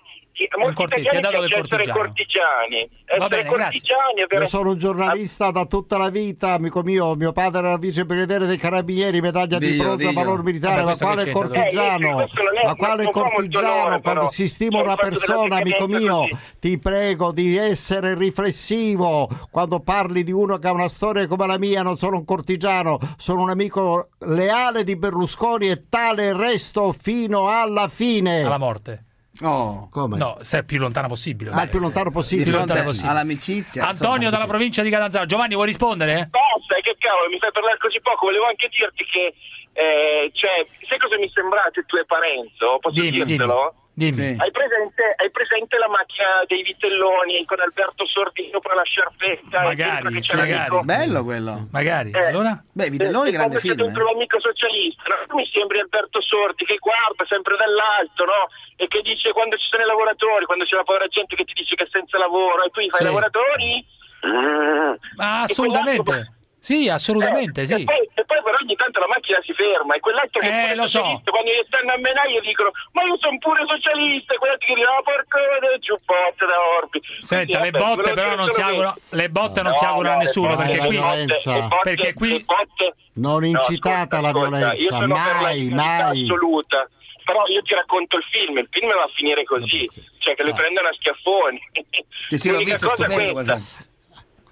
a molti corti- italiani ti ha dato piace del essere cortigiano. cortigiani. Va Essere bene, cortigiani. Io sono un giornalista da tutta la vita, amico mio. Mio padre era vicebrigadiere dei carabinieri, medaglia di Dio, bronzo a Dio. valore militare. Vabbè, Ma quale c'entra, cortigiano? Eh, è- Ma quale cortigiano? onore, Quando però. si stima una persona, amico mio, così. ti prego di essere riflessivo. Quando parli di uno che ha una storia come la mia, non sono un cortigiano, sono un amico leale di Berlusconi e tale resto fino alla fine. Alla morte. Oh. Come? No, sei più lontana possibile. Ah, il più lontano possibile. Più lontano possibile. all'amicizia. Antonio insomma, dalla provincia di Catanzaro. Giovanni, vuoi rispondere? Basta, che cavolo, mi fai parlare così poco. Volevo anche dirti che, eh, cioè, sai cosa mi sembrate tu e Parenzo? Posso dimmi. dirtelo? Dimmi. Sì. Hai presente, hai presente la macchina dei vitelloni con Alberto Sordi sopra la sciarpetta? Magari, sì, magari. Bello quello. Magari. Eh, Allora? Beh, Vitelloni, e grande film. dentro eh. l'amico socialista, no? mi sembri Alberto Sordi che guarda sempre dall'alto, no? E che dice quando ci sono i lavoratori, quando c'è la povera gente che ti dice che è senza lavoro, e tu gli fai Sì. i lavoratori? Ma E assolutamente. Sì, assolutamente, Eh, sì. E poi, e poi però ogni tanto la macchina si ferma e quell'altro che Eh, pure lo so. socialista, quando gli stanno a menare dicono ma io sono pure socialista e quell'altro che dice ah porca delle giubbotte da orbi Senta, le Quindi, vabbè, botte però non si augurano, le botte non No, si augurano a no, le nessuno perché la qui, violenza. le botte- perché qui le botte- Non No, incitata ascolta, la ascolta, io violenza, la mai, mai. assoluta però io ti racconto il film, il film va a finire così, cioè che le prendono a schiaffoni. Sì, sì, l'ho visto, stupendo.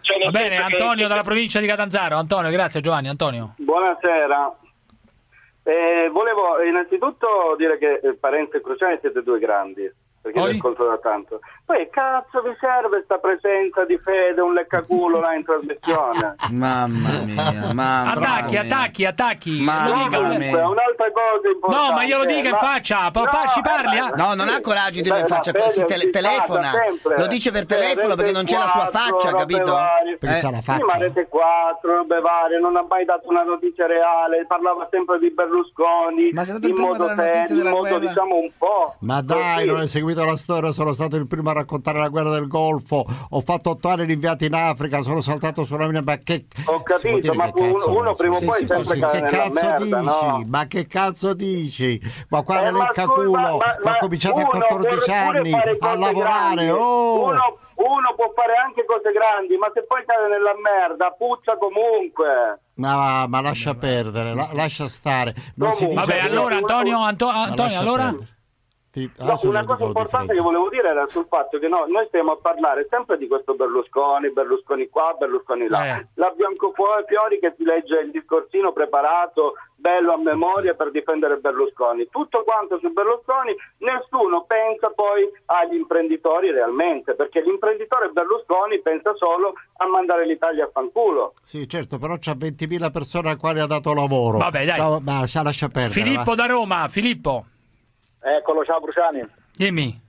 Cioè, Va bene, senso che- Antonio dalla provincia di Catanzaro. Antonio, grazie Giovanni. Antonio. Buonasera. Eh, volevo innanzitutto dire che eh, Parenzo e Cruciani siete due grandi, perché Poi? ascolto da tanto. Poi cazzo vi serve sta presenza di Fede, un leccaculo là in trasmissione? Mamma mia, mamma Attacchi, mia. attacchi, attacchi. Mamma mia. Un'altra cosa importante. No, ma glielo dica in ma- faccia. Pa- pa- No, ci parli, eh? No, non ha coraggio di dirlo in faccia, si è tele- telefona. sempre. Lo dice per telefono perché non c'è la sua faccia, 4, capito? varie. Perché c'ha la faccia. ma Rete 4, robe varie, non ha mai dato una notizia reale, parlava sempre di Berlusconi Ma sei stato il in modo serio, in modo diciamo un po'. Ma dai, non hai seguito la storia, sono stato il primo a raccontare la guerra del Golfo, ho fatto otto anni di inviato in Africa, sono saltato sulla mina, ma che... Ho capito, ma che uno- cazzo uno dici? prima o poi sì, sempre sì, cade Che nella cazzo merda, dici? no? Ma che cazzo dici? Ma qua Eh, nel ma caculo, scusa, ma- ma ha cominciato a uno 14 vuole pure anni a lavorare, grandi. oh! Uno, uno può fare anche cose grandi, ma se poi cade nella merda, puzza comunque. Ma, ma lascia perdere, la- lascia stare. Non si dice Vabbè, allora Antonio, Anto- Ma Antonio, allora? perdere. Ti- No, una cosa importante che volevo dire era sul fatto che no, noi stiamo a parlare sempre di questo Berlusconi, Berlusconi qua, Berlusconi là. Eh. La Biancofiori che si legge il discorsino preparato, bello a memoria per difendere Berlusconi. Tutto quanto su Berlusconi, nessuno pensa poi agli imprenditori realmente, perché l'imprenditore Berlusconi pensa solo a mandare l'Italia a fanculo. Sì, certo, però c'ha 20.000 persone a quali ha dato lavoro. Vabbè, dai. Ciao, ma lascia, lascia perdere. Filippo va. da Roma. Filippo, Eccolo, ciao Bruciani. dimmi.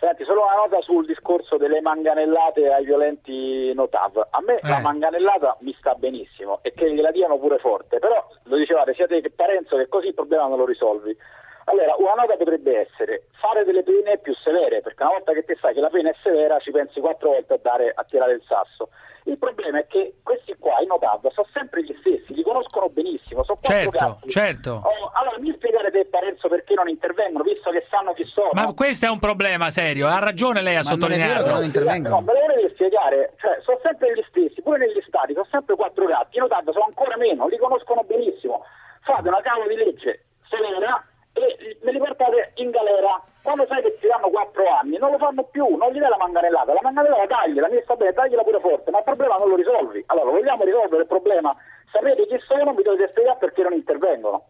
Senti, solo una nota sul discorso delle manganellate ai violenti Notav. A me la Eh. manganellata mi sta benissimo e che gliela diano pure forte, però lo dicevate sia te che Parenzo che così il problema non lo risolvi. Allora, una nota potrebbe essere fare delle pene più severe, perché una volta che te sai che la pena è severa ci pensi quattro volte a, dare, a tirare il sasso. Il problema è che questi qua, i Notav, sono sempre gli stessi, li conoscono benissimo, sono quattro Certo, cazzi. certo. Oh, allora, mi spiegare te Parenzo perché non intervengono, visto che sanno chi sono? Ma questo è un problema serio, ha ragione lei a sottolinearlo. No, me lo volete spiegare? Cioè, sono sempre gli stessi, pure negli stati, sono sempre quattro gatti, i notavi sono ancora meno, li conoscono benissimo. Fate una cavolo di legge severa e me li portate in galera. Quando sai che ti danno quattro anni, non lo fanno più, non gli dai la manganellata, la manganellata tagliela, mi sta bene, tagliela pure forte, ma il problema non lo risolvi. Allora, vogliamo risolvere il problema? Sapete chi sono, mi dovete spiegare perché non intervengono.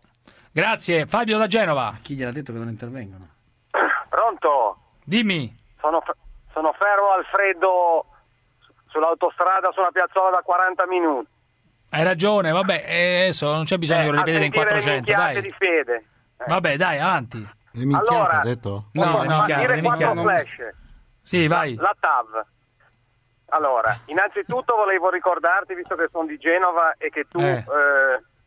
Grazie. Fabio da Genova. Chi gliel'ha detto che non intervengono? Pronto? Dimmi. Sono, sono fermo al freddo sull'autostrada sulla piazzola da 40 minuti. Hai ragione, vabbè, eh, adesso non c'è bisogno Eh, di a ripetere in sentire le 400, minchiate dai. di fede. Vabbè, dai, avanti. Le minchiate Allora- ha detto? No, le minchiate, dire quattro flash? Sì, vai. La TAV. Allora, innanzitutto volevo ricordarti, visto che sono di Genova e che tu Eh. eh,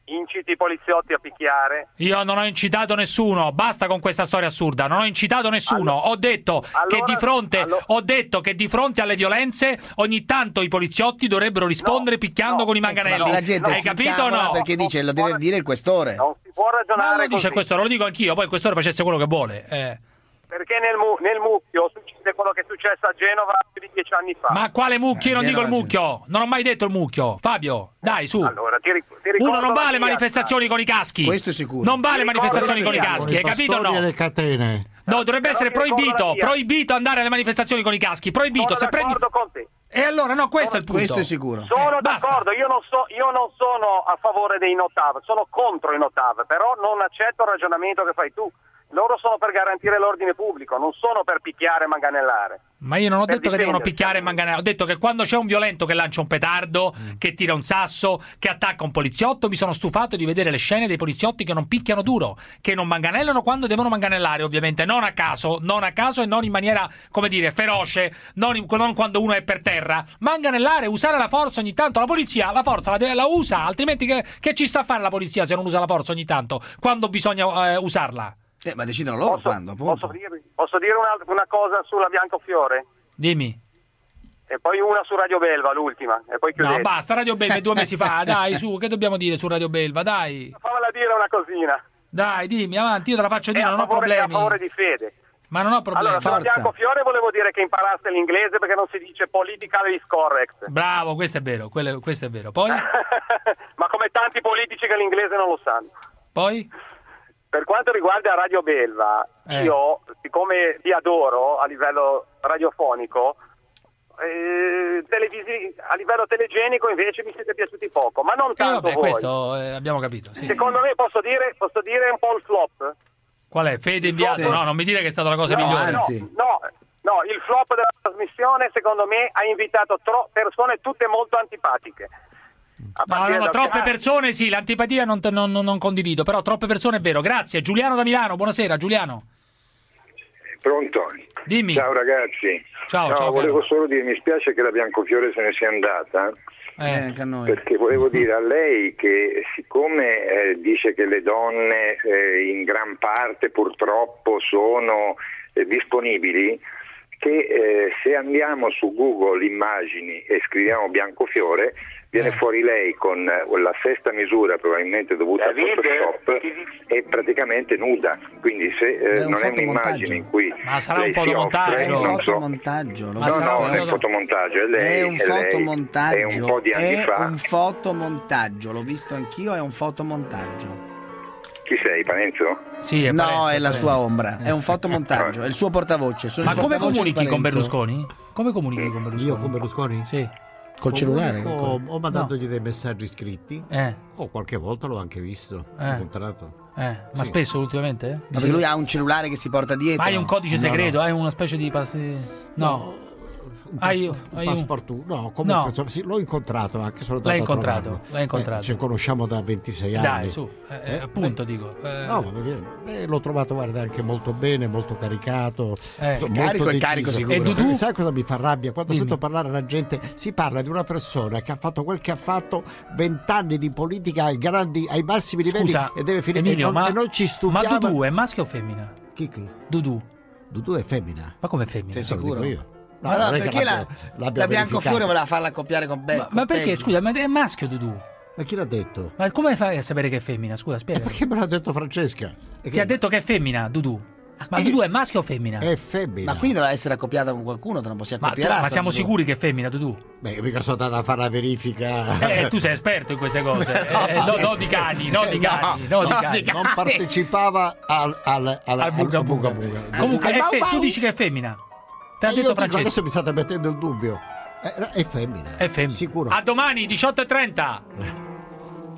inciti i poliziotti a picchiare, Io non ho incitato nessuno, basta con questa storia assurda, non ho incitato nessuno, ho detto che allora- di fronte ho detto che di fronte alle violenze ogni tanto i poliziotti dovrebbero rispondere picchiando con i manganelli. La gente Hai capito o no? perché dice lo deve dire il questore. si può Ma ragionare lo dice così. questo, lo dico anch'io, poi questore facesse quello che vuole. eh. Perché nel, mu- nel mucchio succede quello che è successo a Genova più di dieci anni fa. Ma quale mucchio? Io non dico il Genova, mucchio, non ho mai detto il mucchio. Fabio, dai, su. Allora, ti, ric- ti Uno non vale manifestazioni con i caschi. Questo è sicuro. Non vale manifestazioni con i caschi, hai capito o no? e le catene. No, dovrebbe essere proibito, proibito andare alle manifestazioni con i caschi, proibito. Sono Se prendi... d'accordo con te. E allora no, questo è il punto. Questo è sicuro. Sono Eh, d'accordo, io non, so- io non sono a favore dei notav, sono contro i notav, però non accetto il ragionamento che fai tu. Loro sono per garantire l'ordine pubblico, non sono per picchiare e manganellare. Ma io non ho detto che devono picchiare e manganellare, ho detto che quando c'è un violento che lancia un petardo, Mm. che tira un sasso, che attacca un poliziotto, mi sono stufato di vedere le scene dei poliziotti che non picchiano duro, che non manganellano quando devono manganellare, ovviamente, non a caso, non a caso e non in maniera, come dire, feroce, non, in- non quando uno è per terra. Manganellare, usare la forza ogni tanto, la polizia la forza la, deve- la usa, altrimenti che, che ci sta a fare la polizia se non usa la forza ogni tanto, quando bisogna eh, usarla? Eh, ma decidono loro quando, appunto. Posso dire, posso dire una, una cosa sulla Biancofiore? Dimmi. E poi una su Radio Belva, l'ultima, e poi chiudete. No, basta, Radio Belva è due mesi fa, dai, su, che dobbiamo dire su Radio Belva, dai. Fammela dire una cosina. Dai, dimmi, avanti, io te la faccio dire, non ho è a problemi. favore di fede. Ma non ho problemi. Allora, sulla Biancofiore volevo dire che imparaste l'inglese perché non si dice politically correct. Bravo, questo è vero, quello- questo è vero. Poi? Ma come tanti politici che l'inglese non lo sanno. Poi? Per quanto riguarda Radio Belva, Eh. io, siccome vi adoro a livello radiofonico, eh, televisi- a livello telegenico invece mi siete piaciuti poco, ma non Eh, tanto vabbè, voi. questo eh, abbiamo capito. Sì. Secondo me posso dire, posso dire un po' il flop? Qual è? Fede inviato? Sì. No, non mi dire che è stata la cosa No, migliore. no, no, no, il flop della trasmissione secondo me ha invitato tro- persone tutte molto antipatiche. No, no, no, da- troppe persone sì, l'antipatia non, non- non- non condivido, però troppe persone è vero. Grazie. Giuliano da Milano, buonasera Giuliano. Pronto? Dimmi. Ciao ragazzi. Ciao, No, ciao, volevo caro. solo dire, mi spiace che la Biancofiore se ne sia andata. Eh, anche a noi. Perché volevo dire a lei che siccome eh, dice che le donne eh, in gran parte purtroppo sono eh, disponibili, che eh, se andiamo su Google Immagini e scriviamo Biancofiore viene fuori lei con eh, la sesta misura probabilmente dovuta a Photoshop e praticamente nuda. Quindi se eh, È un non è un'immagine in cui Ma sarà un fotomontaggio. offre, È un non so- fotomontaggio. l'ho No, visto no, non è un fotomontaggio, è lei. È un fotomontaggio. È un po' di anni è fa. un fotomontaggio, l'ho visto anch'io, è un fotomontaggio. Chi sei, Parenzo? Sì, è no, Parenzo, è la Parenzo. sua ombra, è un fotomontaggio, è il suo portavoce. sono Ma come comunichi con. Berlusconi? Come comunichi con Berlusconi? Io con Berlusconi? Sì. Col cellulare? Ho, ho mandandogli dei messaggi scritti. Eh. O qualche volta l'ho anche visto. Eh. incontrato. Eh, ma Sì. spesso ultimamente? Ma perché lui ha un cellulare che si porta dietro. Hai un codice No, segreto, no. hai una specie di passi... No. Un, Hai- pass- un hai un- passepartout. No, comunque No. insomma, sì, l'ho incontrato anche solo da L'hai incontrato, l'hai incontrato. Eh, ci conosciamo da 26 anni. Dai, su, eh, eh, appunto dico. eh, No, beh, l'ho trovato guarda, anche molto bene, molto caricato. Eh, insomma, carico molto e carico sicuro. E? Sai cosa mi fa rabbia? Quando Dimmi. sento parlare la gente, si parla di una persona che ha fatto quel che ha fatto, vent'anni di politica ai, grandi, ai massimi livelli Scusa, e deve finire. Emilio, e, non, ma, e non ci ma stupiamo. Dudu è maschio o femmina? Chi, chi? Dudu. Dudu è femmina. Ma come femmina? Sei Te lo sicuro? dico io. No, Ma no, perché la, l'abbia la Biancofiore voleva farla accoppiare con Becco? Ma, ma perché, scusa, ma è maschio Dudu? Ma chi l'ha detto? Ma come fai a sapere che è femmina? Scusa, spiega. Perché me l'ha detto Francesca? E Ti che- ha detto che è femmina, Dudu. Ma Dudu è maschio o femmina? È femmina. Ma quindi dovrà essere accoppiata con qualcuno, te non possiamo Ma, accoppiare. ma siamo sicuri che è femmina, Dudu? Beh, io mica sono andato a fare la verifica. Eh, tu sei esperto in queste cose. No, Eh, no, sì, no sì. di cani, no di No, cani, no di no, cani. Non partecipava al, al, al, Al buga buga. Comunque, è fe- tu dici che è femmina. Te l'ha Eh, detto Francesco. adesso mi state mettendo il dubbio. Eh, è femmina. È femmina. Sicuro. A domani, 18.30.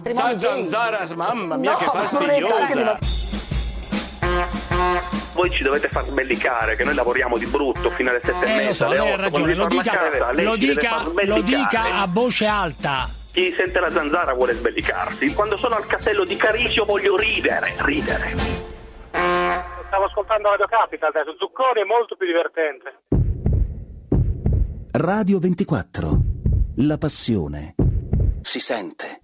Sta zanzara, mamma mia, No, che di Voi ci dovete far sbellicare, che noi lavoriamo di brutto fino alle sette e Eh, lo mezza, so, alle lei ha otto. ragione. Quando Lo dica, casa, lo dica, lo dica a voce alta. Chi sente la zanzara vuole sbellicarsi. Quando sono al castello di Carisio voglio ridere, ridere. Stavo ascoltando Radio Capital adesso, Zucconi è molto più divertente. Radio 24. La passione. Si sente.